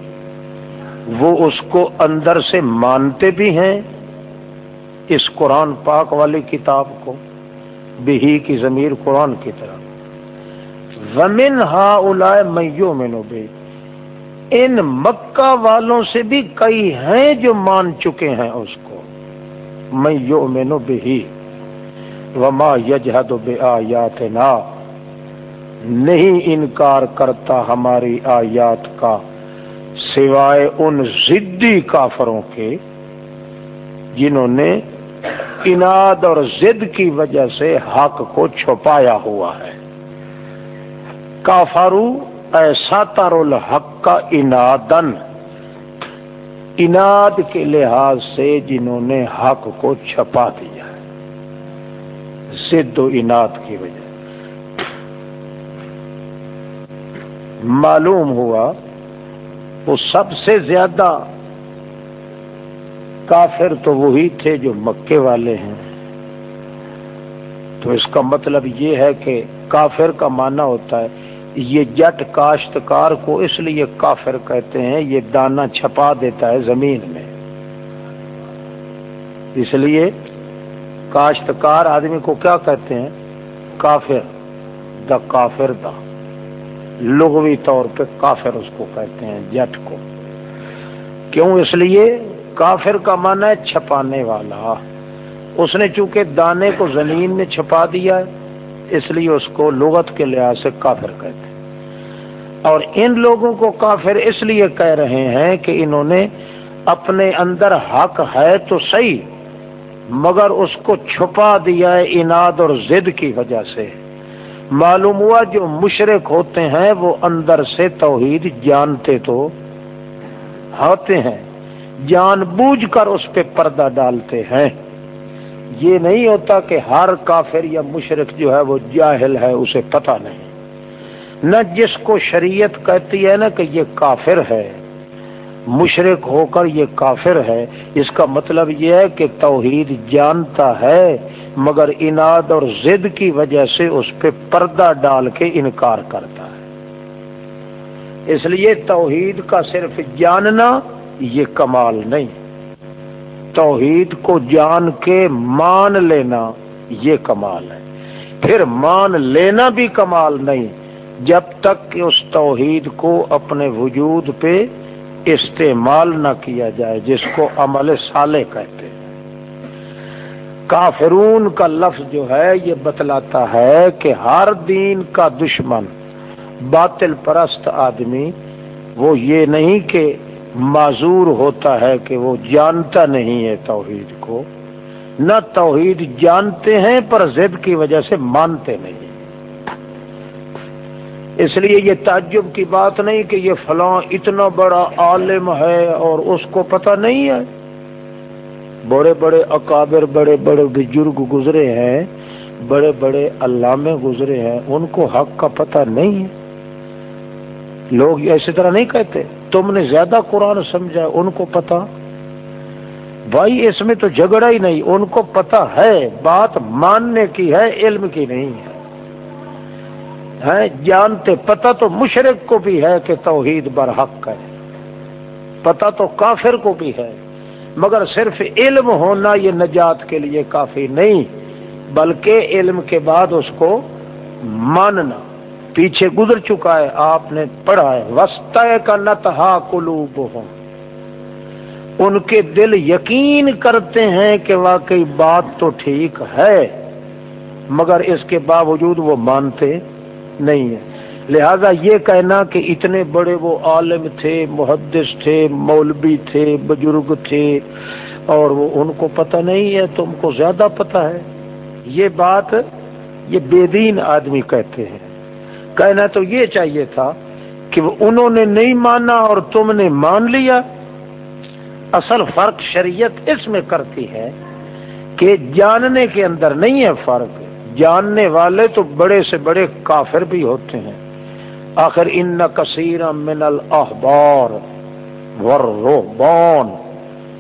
وہ اس کو اندر سے مانتے بھی ہیں، اس قرآن پاک والی کتاب کو، بہی کی ضمیر قرآن کی طرح ومن ہا الا میو مینو بے ان مکہ والوں سے بھی کئی ہیں جو مان چکے ہیں اس کو۔ میو مینو بہی وما یجہد بے آیات نا نہیں انکار کرتا ہماری آیات کا سوائے ان ضدی کافروں کے جنہوں نے اناد اور ضد کی وجہ سے حق کو چھپایا ہوا ہے۔ کافارو ایسا تر الحق کا انادن۔ اناد کے لحاظ سے جنہوں نے حق کو چھپا دیا ہے۔ ضد و اناد کی وجہ معلوم ہوا وہ سب سے زیادہ کافر تو وہی تھے جو مکے والے ہیں۔ تو اس کا مطلب یہ ہے کہ کافر کا معنی ہوتا ہے یہ جٹ کاشتکار کو اس لیے کافر کہتے ہیں، یہ دانا چھپا دیتا ہے زمین میں۔ اس لیے کاشتکار آدمی کو کیا کہتے ہیں؟ کافر دا کافر دا۔ لغوی طور پہ کافر اس کو کہتے ہیں، جٹ کو۔ کیوں اس لیے؟ کافر کا معنی ہے چھپانے والا۔ اس نے چونکہ دانے کو زمین میں چھپا دیا ہے، اس لیے اس کو لغت کے لحاظ سے کافر کہتے ہیں۔ اور ان لوگوں کو کافر اس لیے کہہ رہے ہیں کہ انہوں نے اپنے اندر حق ہے تو صحیح، مگر اس کو چھپا دیا ہے اناد اور ضد کی وجہ سے۔ معلوم ہوا جو مشرق ہوتے ہیں وہ اندر سے توحید جانتے تو ہوتے ہیں، جان بوجھ کر اس پہ پردہ ڈالتے ہیں۔ یہ نہیں ہوتا کہ ہر کافر یا مشرق جو ہے وہ جاہل ہے، اسے پتہ نہیں۔ نہ جس کو شریعت کہتی ہے نا کہ یہ کافر ہے مشرق ہو کر یہ کافر ہے، اس کا مطلب یہ ہے کہ توحید جانتا ہے، مگر اناد اور ضد کی وجہ سے اس پہ پردہ ڈال کے انکار کرتا ہے۔ اس لیے توحید کا صرف جاننا یہ کمال نہیں۔ توحید کو جان کے مان لینا یہ کمال ہے۔ پھر مان لینا بھی کمال نہیں جب تک کہ اس توحید کو اپنے وجود پہ استعمال نہ کیا جائے، جس کو عمل سالے کہتے ہیں۔ کافرون کا لفظ جو ہے، یہ بتلاتا ہے کہ ہر دین کا دشمن، باطل پرست آدمی، وہ یہ نہیں کہ معذور ہوتا ہے کہ وہ جانتا نہیں ہے توحید کو۔ نہ توحید جانتے ہیں، پر ضد کی وجہ سے مانتے نہیں۔ اس لیے یہ تعجب کی بات نہیں کہ یہ فلاں اتنا بڑا عالم ہے اور اس کو پتہ نہیں ہے۔ بڑے بڑے اکابر، بڑے بڑے بزرگ گزرے ہیں، بڑے بڑے علامے گزرے ہیں، ان کو حق کا پتہ نہیں ہے۔ لوگ ایسی طرح نہیں کہتے، تم نے زیادہ قرآن سمجھا، ان کو پتا بھائی، اس میں تو جھگڑا ہی نہیں، ان کو پتا ہے، بات ماننے کی ہے، علم کی نہیں ہے۔ جانتے پتا تو مشرق کو بھی ہے کہ توحید برحق ہے۔ پتا تو کافر کو بھی ہے۔ مگر صرف علم ہونا یہ نجات کے لیے کافی نہیں، بلکہ علم کے بعد اس کو ماننا۔ پیچھے گزر چکا ہے، آپ نے پڑھا ہے۔ وسط کا نتہا قلوب ان کے دل یقین کرتے ہیں کہ واقعی بات تو ٹھیک ہے، مگر اس کے باوجود وہ مانتے نہیں ہیں لہذا یہ کہنا کہ اتنے بڑے وہ عالم تھے، محدث تھے، مولوی تھے، بزرگ تھے، اور وہ ان کو پتہ نہیں ہے تم کو زیادہ پتہ ہے۔ یہ بات یہ بے دین آدمی کہتے ہیں۔ کہنا تو یہ چاہیے تھا کہ وہ انہوں نے نہیں مانا اور تم نے مان لیا۔ اصل فرق شریعت اس میں کرتی ہے کہ جاننے کے اندر نہیں ہے فرق۔ جاننے والے تو بڑے سے بڑے کافر بھی ہوتے ہیں۔ آخر ان کثیر من الحبار ور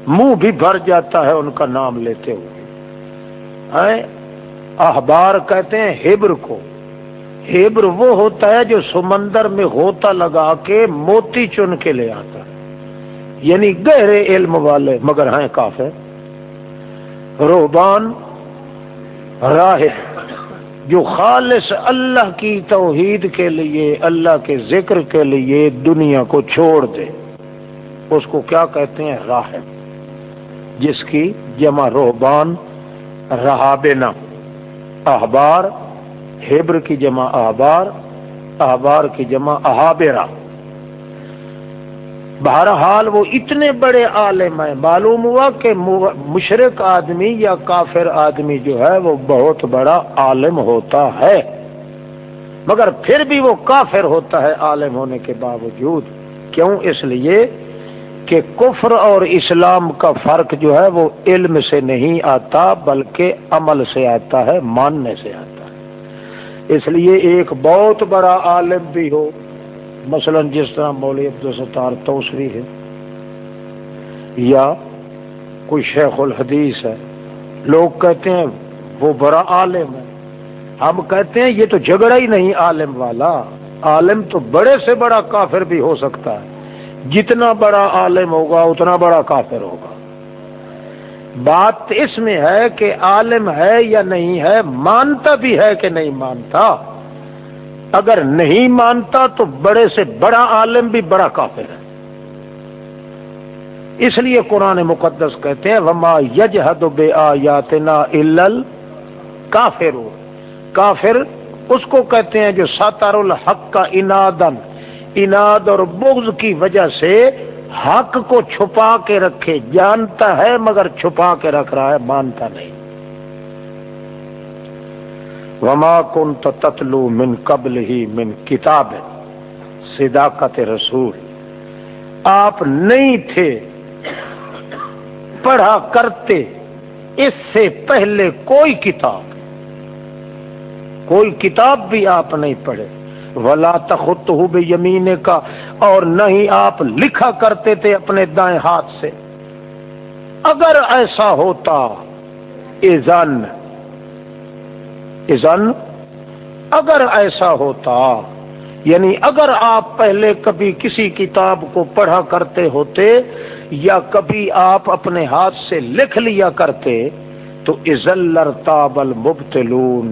منہ بھی بھر جاتا ہے ان کا نام لیتے ہوئے۔ احبار کہتے ہیں ہبر کو۔ ہیبر وہ ہوتا ہے جو سمندر میں ہوتا لگا کے موتی چن کے لے آتا یعنی گہرے علم والے، مگر ہیں کافر۔ روبان راہ جو خالص اللہ کی توحید کے لیے، اللہ کے ذکر کے لیے دنیا کو چھوڑ دے۔ اس کو کیا کہتے ہیں؟ راہب۔ جس کی جمع روحبان رہابنا احبار ہیبر کی جمع احبار احبار کی جمع احابرہ۔ بہرحال وہ اتنے بڑے عالم ہیں، معلوم ہوا کہ مشرق آدمی یا کافر آدمی جو ہے وہ بہت بڑا عالم ہوتا ہے۔ مگر پھر بھی وہ کافر ہوتا ہے عالم ہونے کے باوجود۔ کیوں؟ اس لیے کہ کفر اور اسلام کا فرق جو ہے وہ علم سے نہیں آتا، بلکہ عمل سے آتا ہے، ماننے سے آتا ہے۔ اس لیے ایک بہت بڑا عالم بھی ہو مثلا جس طرح مولوی عبدالستار توسری ہے، یا کوئی شیخ الحدیث ہے، لوگ کہتے ہیں وہ بڑا عالم ہے۔ ہم کہتے ہیں یہ تو جھگڑا ہی نہیں عالم والا، عالم تو بڑے سے بڑا کافر بھی ہو سکتا ہے۔ جتنا بڑا عالم ہوگا، اتنا بڑا کافر ہوگا۔ بات اس میں ہے کہ عالم ہے یا نہیں ہے، مانتا بھی ہے کہ نہیں مانتا اگر نہیں مانتا تو بڑے سے بڑا عالم بھی بڑا کافر ہے۔ اس لیے قرآن مقدس کہتے ہیں، وما یج حد بے آیاتنا کافر کافر اس کو کہتے ہیں جو ساتار الحق کا انادن اناد اور بغض کی وجہ سے حق کو چھپا کے رکھے، جانتا ہے مگر چھپا کے رکھ رہا ہے، مانتا نہیں۔ وما کن تتلو من قبل ہی من کتاب، صداقت رسول۔ آپ نہیں تھے، پڑھا کرتے، اس سے پہلے کوئی کتاب۔ کوئی کتاب بھی آپ نہیں پڑھے۔ ولا تخت بے یمین کا اور نہیں آپ لکھا کرتے تھے اپنے دائیں ہاتھ سے۔ اگر ایسا ہوتا ایزن ایزن اگر ایسا ہوتا یعنی اگر آپ پہلے کبھی کسی کتاب کو پڑھا کرتے ہوتے یا کبھی آپ اپنے ہاتھ سے لکھ لیا کرتے، تو ازل تابل مبتلون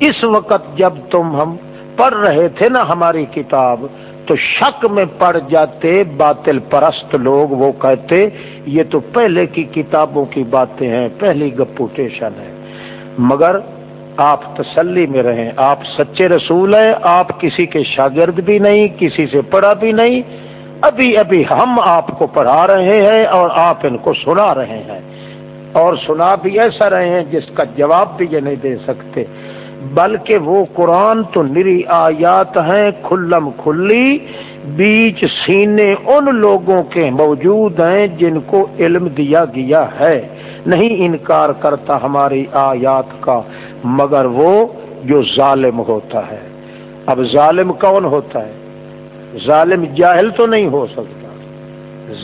اس وقت جب تم ہم پڑھ رہے تھے نا ہماری کتاب، تو شک میں پڑ جاتے باطل پرست لوگ، وہ کہتے، یہ تو پہلے کی کتابوں کی باتیں ہیں، پہلی گپوٹیشن ہے۔ مگر آپ تسلی میں رہیں۔ آپ سچے رسول ہیں، آپ کسی کے شاگرد بھی نہیں، کسی سے پڑھا بھی نہیں۔ ابھی ابھی ہم آپ کو پڑھا رہے ہیں اور آپ ان کو سنا رہے ہیں۔ اور سنا بھی ایسا رہے ہیں جس کا جواب بھی یہ نہیں دے سکتے۔ بلکہ وہ قرآن تو نری آیات ہیں، کھلم کھلی۔ بیچ سینے ان لوگوں کے موجود ہیں جن کو علم دیا گیا ہے۔ نہیں انکار کرتا ہماری آیات کا، مگر وہ جو ظالم ہوتا ہے۔ اب ظالم کون ہوتا ہے؟ ظالم جاہل تو نہیں ہو سکتا۔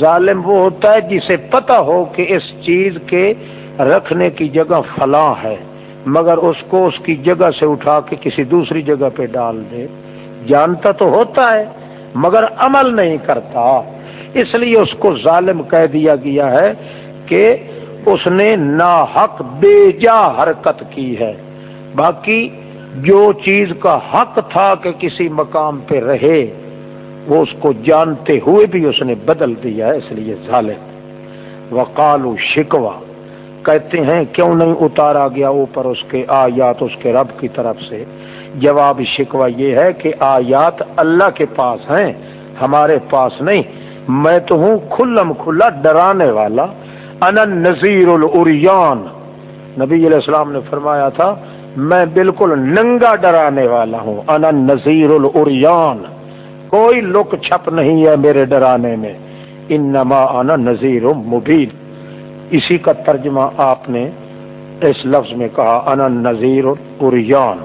ظالم وہ ہوتا ہے جسے پتا ہو کہ اس چیز کے رکھنے کی جگہ فلاں ہے، مگر اس کو اس کی جگہ سے اٹھا کے کسی دوسری جگہ پہ ڈال دے۔ جانتا تو ہوتا ہے مگر عمل نہیں کرتا۔ اس لیے اس کو ظالم کہہ دیا گیا ہے کہ اس نے نا حق بے جا حرکت کی ہے۔ باقی جو چیز کا حق تھا کہ کسی مقام پہ رہے، وہ اس کو جانتے ہوئے بھی اس نے بدل دیا ہے، اس لیے ظالم۔ وقالو شکوا کہتے ہیں، کیوں نہیں اتارا گیا اوپر اس کے آیات اس کے رب کی طرف سے؟ جواب شکوا یہ ہے کہ آیات اللہ کے پاس ہیں، ہمارے پاس نہیں۔ میں تو ہوں کھلم کھلا ڈرانے والا ان نذیر الاریان۔ نبی علیہ السلام نے فرمایا تھا، میں بالکل ننگا ڈرانے والا ہوں ان نذیر الاریان۔ کوئی لک چھپ نہیں ہے میرے ڈرانے میں، انما انا نذیر مبین۔ اسی کا ترجمہ آپ نے اس لفظ میں کہا، انا نذیر اریان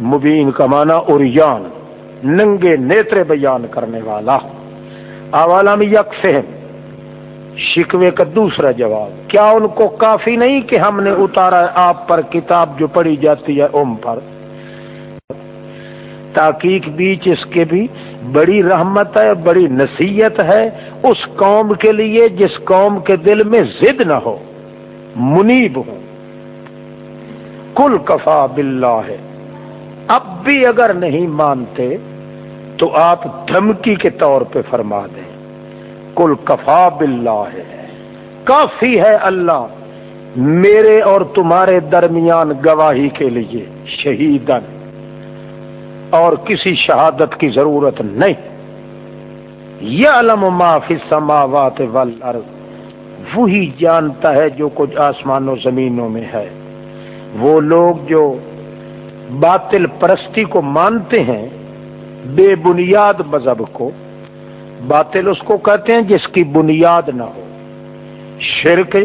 مبین کا معنی اریان ننگے نیترے بیان کرنے والا۔ اوالا میں یک فہم شکوے کا دوسرا جواب۔ کیا ان کو کافی نہیں کہ ہم نے اتارا آپ پر کتاب جو پڑھی جاتی ہے ام پر؟ تحقیق بیچ اس کے بھی بڑی رحمت ہے، بڑی نصیحت ہے اس قوم کے لیے جس قوم کے دل میں زد نہ ہو۔ منیب ہو کل کفا باللہ۔ ہے اب بھی اگر نہیں مانتے تو آپ دھمکی کے طور پہ فرما دیں۔ کل کفا باللہ۔ ہے کافی ہے اللہ میرے اور تمہارے درمیان گواہی کے لیے شہیدن اور کسی شہادت کی ضرورت نہیں۔ یہ علم معافی سماوات والارض۔ وہی جانتا ہے جو کچھ آسمان و زمینوں میں ہے۔ وہ لوگ جو باطل پرستی کو مانتے ہیں، بے بنیاد مذہب کو۔ باطل اس کو کہتے ہیں جس کی بنیاد نہ ہو۔ شرک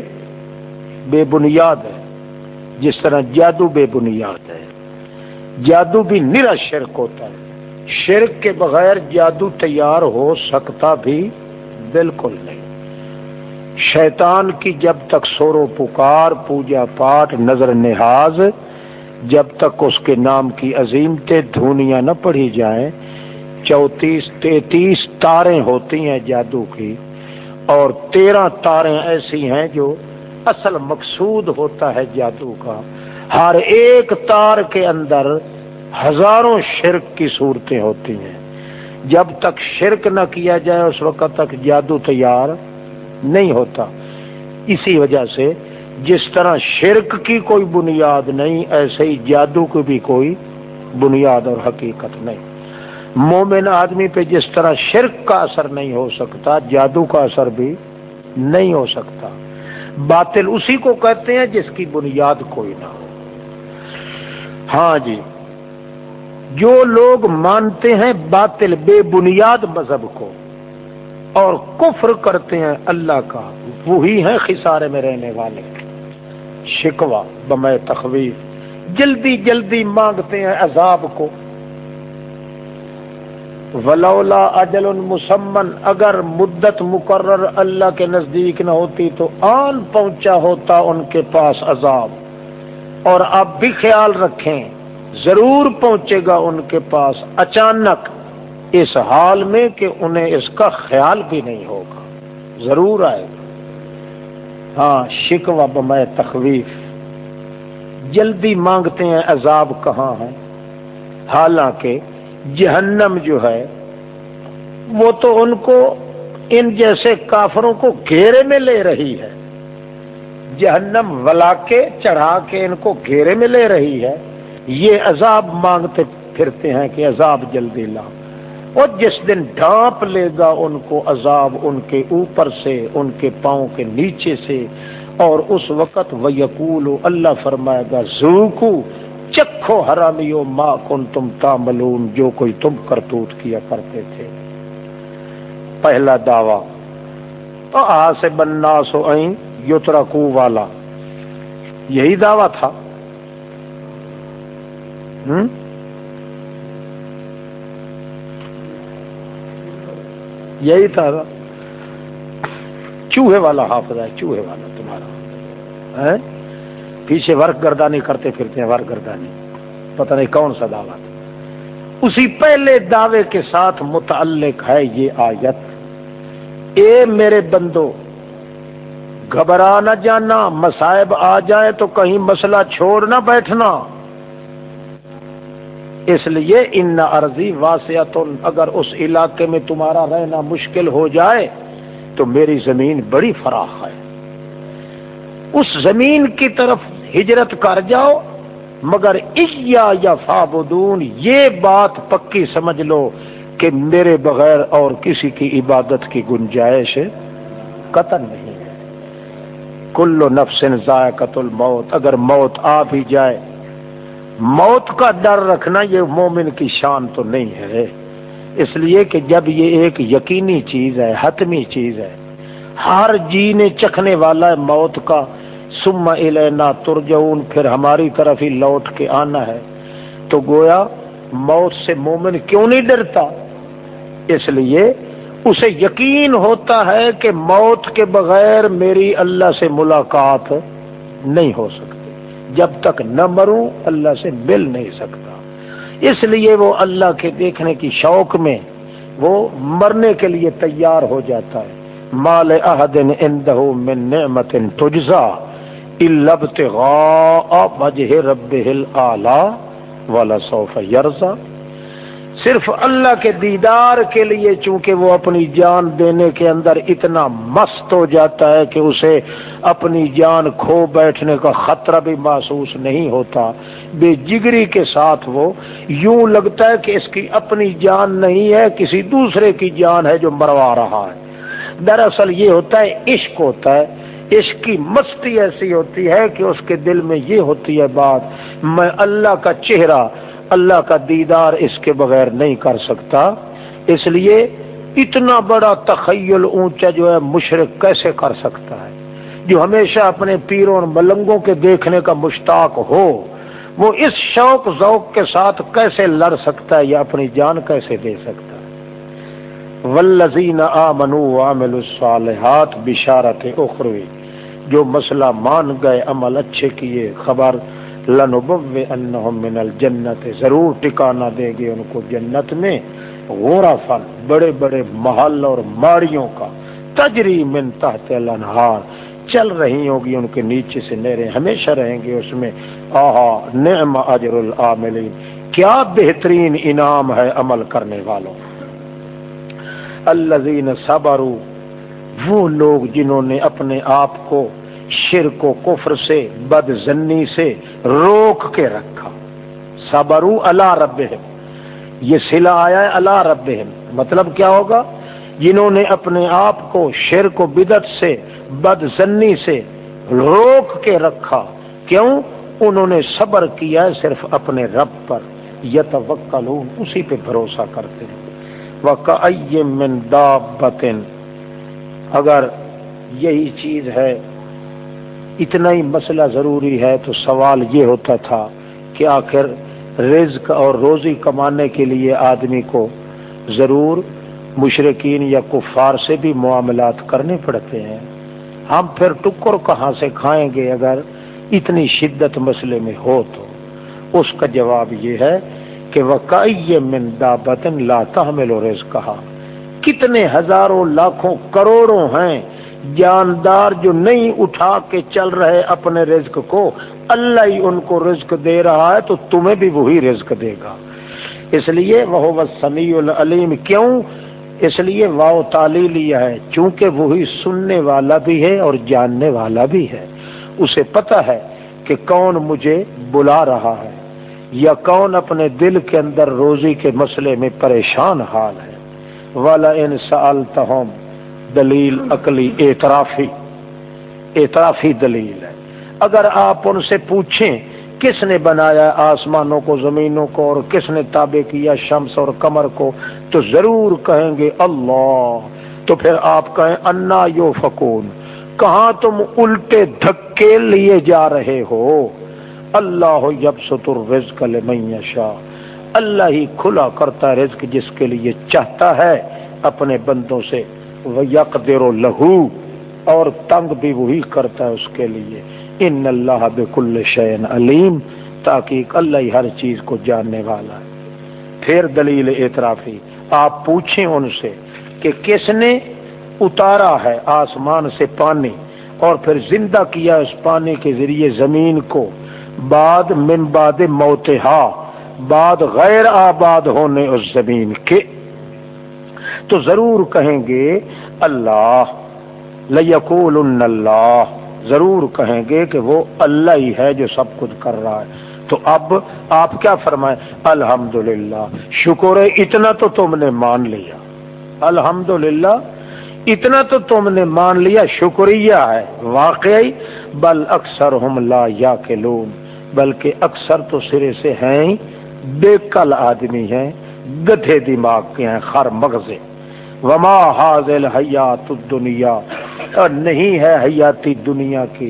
بے بنیاد ہے، جس طرح جادو بے بنیاد ہے۔ جادو بھی نرا شرک ہوتا ہے۔ شرک کے بغیر جادو تیار ہو سکتا بھی بالکل نہیں۔ شیطان کی جب تک سورو پکار، پوجا پاٹ نظر نہاز جب تک اس کے نام کی عظیمتیں دھونیاں نہ پڑھی جائیں، چوتیس تینتیس تاریں ہوتی ہیں جادو کی، اور تیرہ تاریں ایسی ہیں جو اصل مقصود ہوتا ہے جادو کا۔ ہر ایک تار کے اندر ہزاروں شرک کی صورتیں ہوتی ہیں۔ جب تک شرک نہ کیا جائے، اس وقت تک جادو تیار نہیں ہوتا۔ اسی وجہ سے جس طرح شرک کی کوئی بنیاد نہیں، ایسے ہی جادو کی بھی کوئی بنیاد اور حقیقت نہیں۔ مومن آدمی پہ جس طرح شرک کا اثر نہیں ہو سکتا، جادو کا اثر بھی نہیں ہو سکتا۔ باطل اسی کو کہتے ہیں جس کی بنیاد کوئی نہ ہو۔ ہاں جی جو لوگ مانتے ہیں باطل بے بنیاد مذہب کو اور کفر کرتے ہیں اللہ کا، وہی ہیں خسارے میں رہنے والے۔ شکوا بم تخویف۔ جلدی جلدی مانگتے ہیں عذاب کو۔ ولولا اجل مسمن، اگر مدت مقرر اللہ کے نزدیک نہ ہوتی تو آن پہنچا ہوتا ان کے پاس عذاب۔ اور آپ بھی خیال رکھیں، ضرور پہنچے گا ان کے پاس اچانک۔ اس حال میں کہ انہیں اس کا خیال بھی نہیں ہوگا۔ ضرور آئے گا۔ ہاں شکوا بمائے تخویف۔ جلدی مانگتے ہیں، عذاب کہاں ہے؟ حالانکہ جہنم جو ہے، وہ تو ان کو، ان جیسے کافروں کو گھیرے میں لے رہی ہے۔ جہنم ولا کے، چڑھا کے ان کو گھیرے میں لے رہی ہے۔ یہ عذاب مانگتے پھرتے ہیں کہ عذاب جلدی لا اور جس دن ڈھانپ لے گا ان کو عذاب ان کے اوپر سے، ان کے پاؤں کے نیچے سے، اور اس وقت وہ یقول اللہ فرمائے گا زوکو چکھو حرامی ماں کن تم تاملون جو کوئی تم کرتوت کیا کرتے تھے۔ پہلا دعوی تو آ سے بننا سو این یوترا کو والا۔ یہی دعویٰ تھا۔ یہی تھا چوہے والا حافظ ہے، چوہے والا تمہارا۔ پیچھے ورک گردانی کرتے پھرتے ہیں ورک گردانی۔ پتہ نہیں کون سا دعویٰ تھا۔ اسی پہلے دعوے کے ساتھ متعلق ہے یہ آیت۔ اے میرے بندو، گھبرا نہ جانا مسائب آ جائے تو کہیں مسئلہ چھوڑ نہ بیٹھنا۔ اس لیے ان عرضی واسعت اگر اس علاقے میں تمہارا رہنا مشکل ہو جائے، تو میری زمین بڑی فراخ ہے۔ اس زمین کی طرف ہجرت کر جاؤ، مگر یا فابدون یہ بات پکی سمجھ لو کہ میرے بغیر اور کسی کی عبادت کی گنجائش قتل نہیں ہے۔ کلو نفس ذائقت الموت، اگر موت آ بھی جائے موت کا ڈر رکھنا یہ مومن کی شان تو نہیں ہے۔ اس لیے کہ جب یہ ایک یقینی چیز ہے، حتمی چیز ہے، ہر جی نے چکھنے والا ہے موت کا۔ سما الینا ترجعون، پھر ہماری طرف ہی لوٹ کے آنا ہے۔ تو گویا موت سے مومن کیوں نہیں ڈرتا؟ اس لیے اسے یقین ہوتا ہے کہ موت کے بغیر میری اللہ سے ملاقات نہیں ہو سکتی۔ جب تک نہ مروں اللہ سے مل نہیں سکتا۔ اس لیے وہ اللہ کے دیکھنے کی شوق میں وہ مرنے کے لیے تیار ہو جاتا ہے۔ مال احدن اندہ من نعمت تجزا الابتغاء وجہ ربہ الاعلی والا سوف یرزا صرف اللہ کے دیدار کے لیے چونکہ وہ اپنی جان دینے کے اندر اتنا مست ہو جاتا ہے کہ اسے اپنی جان کھو بیٹھنے کا خطرہ بھی محسوس نہیں ہوتا۔ بے جگری کے ساتھ وہ یوں لگتا ہے کہ اس کی اپنی جان نہیں ہے، کسی دوسرے کی جان ہے جو مروا رہا ہے۔ دراصل یہ ہوتا ہے، عشق ہوتا ہے۔ عشق کی مستی ایسی ہوتی ہے کہ اس کے دل میں یہ ہوتی ہے بات، میں اللہ کا چہرہ، اللہ کا دیدار اس کے بغیر نہیں کر سکتا۔ اس لیے اتنا بڑا تخیل اونچا جو ہے، مشرق کیسے کر سکتا ہے؟ جو ہمیشہ اپنے پیروں اور ملنگوں کے دیکھنے کا مشتاق ہو، وہ اس شوق ذوق کے ساتھ کیسے لڑ سکتا ہے یا اپنی جان کیسے دے سکتا ہے؟ ولزین آمنو عامل الصالحات بشارت اخروی جو مسئلہ مان گئے، عمل اچھے کیے، خبر من الجنت ضرور ٹکانا دے گے ان کو جنت میں۔ غورا فن، بڑے بڑے محل اور ماڑیوں کا تجری من تحت الانہار۔ چل رہی ہوگی، ان کے نیچے سے نہریں ہمیشہ رہیں گے اس میں۔ آہا نعم اجر العاملین۔ کیا بہترین انعام ہے عمل کرنے والوں۔ الذین صبروا، وہ لوگ جنہوں نے اپنے آپ کو شرک و کفر سے بد زنی سے روک کے رکھا۔ صبرو اللہ رب یہ سلا آیا ہے اللہ رب مطلب کیا ہوگا؟ جنہوں نے اپنے آپ کو شرک و بدت سے بد زنی سے روک کے رکھا۔ کیوں؟ انہوں نے صبر کیا صرف اپنے رب پر۔ یت اسی پہ بھروسہ کرتے من دابتن۔ اگر یہی چیز ہے، اتنا ہی مسئلہ ضروری ہے تو سوال یہ ہوتا تھا کہ آخر رزق اور روزی کمانے کے لیے آدمی کو ضرور مشرقین یا کفار سے بھی معاملات کرنے پڑتے ہیں۔ ہم پھر ٹکر کہاں سے کھائیں گے اگر اتنی شدت مسئلے میں ہو تو؟ اس کا جواب یہ ہے کہ وہ مندا بتن لاتا ہمیں لوریز کہا کتنے ہزاروں لاکھوں کروڑوں ہیں جاندار جو نہیں اٹھا کے چل رہے اپنے رزق کو، اللہ ہی ان کو رزق دے رہا ہے تو تمہیں بھی وہی رزق دے گا۔ اس لیے وہ سمیع العلیم کیوں؟ اس لیے واؤ تالی لیا ہے، چونکہ وہی سننے والا بھی ہے اور جاننے والا بھی ہے۔ اسے پتا ہے کہ کون مجھے بلا رہا ہے یا کون اپنے دل کے اندر روزی کے مسئلے میں پریشان حال ہے۔ والا ان سالتہم دلیل عقلی اعترافی۔ اعترافی دلیل ہے۔ اگر آپ ان سے پوچھیں کس نے بنایا آسمانوں کو، زمینوں کو، اور کس نے تابع کیا شمس اور کمر کو؟ تو ضرور کہیں گے اللہ۔ تو پھر آپ کہیں انا یو فکون کہاں تم الٹے دھکے لیے جا رہے ہو؟ اللہ یب ستر رزق شاہ اللہ ہی کھلا کرتا رزق جس کے لیے چاہتا ہے اپنے بندوں سے۔ یک دیرو لہو۔ اور تنگ بھی وہی کرتا ہے اس کے لیے۔ ان اللہ بکل شعین علیم، تاکہ اللہ ہر چیز کو جاننے والا ہے۔ پھر دلیل اعترافی، آپ پوچھیں ان سے کہ کس نے اتارا ہے آسمان سے پانی، اور پھر زندہ کیا اس پانی کے ذریعے زمین کو۔ بعد من بعد موتہا، بعد غیر آباد ہونے اس زمین کے۔ تو ضرور کہیں گے، اللہ لکول اللہ ضرور کہیں گے کہ وہ اللہ ہی ہے جو سب کچھ کر رہا ہے۔ تو اب آپ کیا فرمائیں؟ الحمد للہ شکر ہے، اتنا تو تم نے مان لیا۔ الحمد للہ اتنا تو تم نے مان لیا، شکریہ ہے، واقعی۔ بل اکثر ہم لا یا کے لون بلکہ اکثر تو سرے سے ہیں بے کل آدمی ہیں، گدھے دماغ کے ہیں خر مغزے۔ وما حاضل حیات دنیا اور نہیں ہے حیاتی دنیا کی،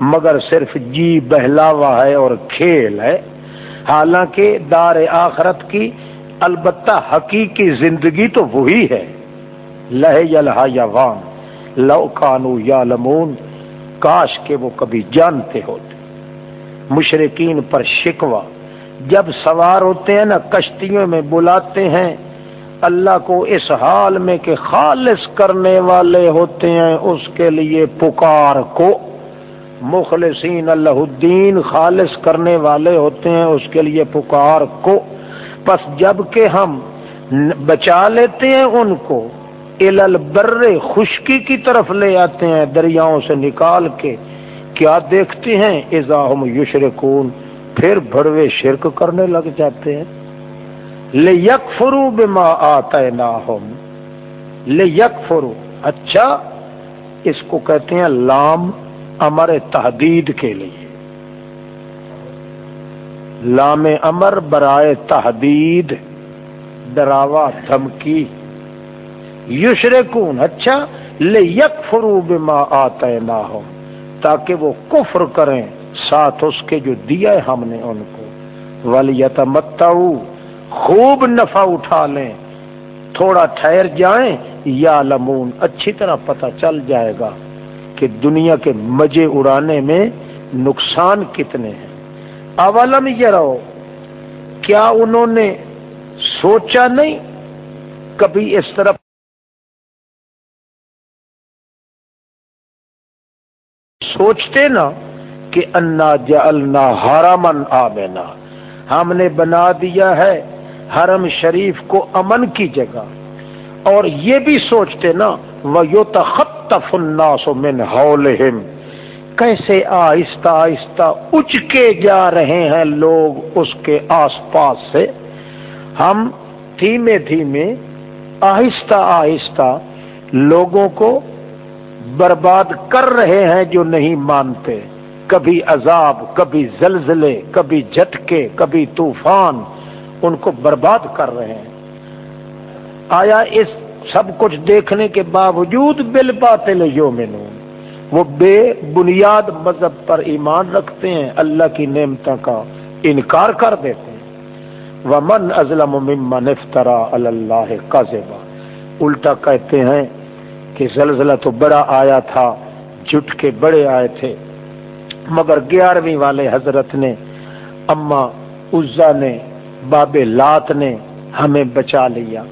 مگر صرف جی بہلاوا ہے اور کھیل ہے۔ حالانکہ دار آخرت کی البتہ حقیقی زندگی تو وہی ہے۔ لہ یلحا یا وام لو کانو یا لمون کاش کے وہ کبھی جانتے ہوتے۔ مشرقین پر شکوا جب سوار ہوتے ہیں نا، کشتیوں میں بلاتے ہیں اللہ کو اس حال میں کہ خالص کرنے والے ہوتے ہیں، اس کے لیے پکار کو مخلصین اللہ الدین خالص کرنے والے ہوتے ہیں، اس کے لیے پکار کو۔ پس جبکہ ہم بچا لیتے ہیں ان کو البر خشکی کی طرف لے آتے ہیں دریاؤں سے نکال کے، کیا دیکھتے ہیں؟ ازاحم یشرکون، پھر بڑوے شرک کرنے لگ جاتے ہیں۔ لے یک فرو بما آتا نہ لے یک فرو اچھا اس کو کہتے ہیں لام امر تحدید کے لیے۔ لام امر برائے تحدید، ڈراوا دھمکی۔ یشرکون اچھا لے یک فرو بما آتا نہ تاکہ وہ کفر کریں ساتھ اس کے جو دیا ہے ہم نے ان کو۔ ولیت خوب نفع اٹھا لیں۔ تھوڑا ٹھہر جائیں، یا لمون، اچھی طرح پتہ چل جائے گا کہ دنیا کے مزے اڑانے میں نقصان کتنے ہیں۔ اولم یہ رہو کیا انہوں نے سوچا نہیں کبھی اس طرف؟ سوچتے نا کہ انا جلنا ہرمن آمینا ہم نے بنا دیا ہے حرم شریف کو امن کی جگہ۔ اور یہ بھی سوچتے نا وہ یو تخت الناس من حولہم کیسے آہستہ آہستہ اچ کے جا رہے ہیں لوگ اس کے آس پاس سے۔ ہم دھیمے دھیمے، آہستہ آہستہ لوگوں کو برباد کر رہے ہیں جو نہیں مانتے۔ کبھی عذاب، کبھی زلزلے، کبھی جھٹکے، کبھی طوفان۔ ان کو برباد کر رہے ہیں۔ آیا اس سب کچھ دیکھنے کے باوجود بل باطل جو وہ بے بنیاد مذہب پر ایمان رکھتے ہیں، اللہ کی نعمتوں کا انکار کر دیتے ہیں۔ ومن ازلم ممن افطرا اللہ کا الٹا کہتے ہیں کہ زلزلہ تو بڑا آیا تھا جٹ کے بڑے آئے تھے۔ مگر گیارہویں والے حضرت نے، اما عزا نے باب لات نے ہمیں بچا لیا۔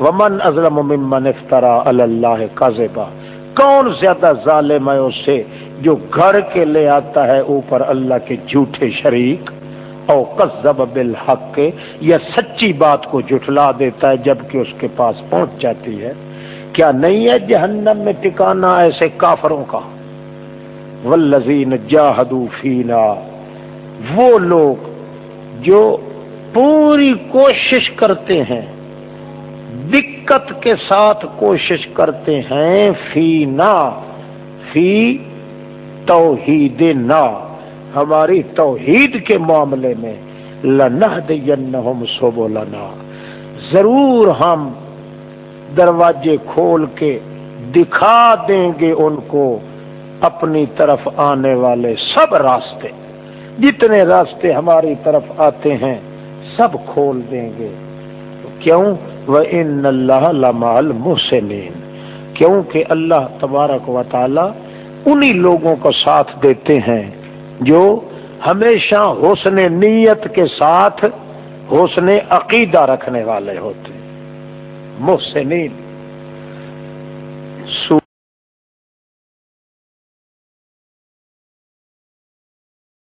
ومن ازلم ممن افطرا اللہ کا کون زیادہ ظالم ہے اس سے جو گھر کے لے آتا ہے اوپر اللہ کے جھوٹے شریک؟ او قذب بالحق کے یا سچی بات کو جھٹلا دیتا ہے جبکہ اس کے پاس پہنچ جاتی ہے۔ کیا نہیں ہے جہنم میں ٹکانا ایسے کافروں کا؟ ولزین جاہدو فینا وہ لوگ جو پوری کوشش کرتے ہیں۔ دقت کے ساتھ کوشش کرتے ہیں۔ فی نا، فی توحید نا۔ ہماری توحید کے معاملے میں لنہ دینہم سبولنا ضرور ہم دروازے کھول کے دکھا دیں گے ان کو اپنی طرف آنے والے سب راستے۔ جتنے راستے ہماری طرف آتے ہیں سب کھول دیں گے۔ کیوں؟ وہ ان اللہ لمال محسنین کیونکہ اللہ تبارک و تعالی انہی لوگوں کو ساتھ دیتے ہیں جو ہمیشہ حسن نیت کے ساتھ حسن عقیدہ رکھنے والے ہوتے محسنین۔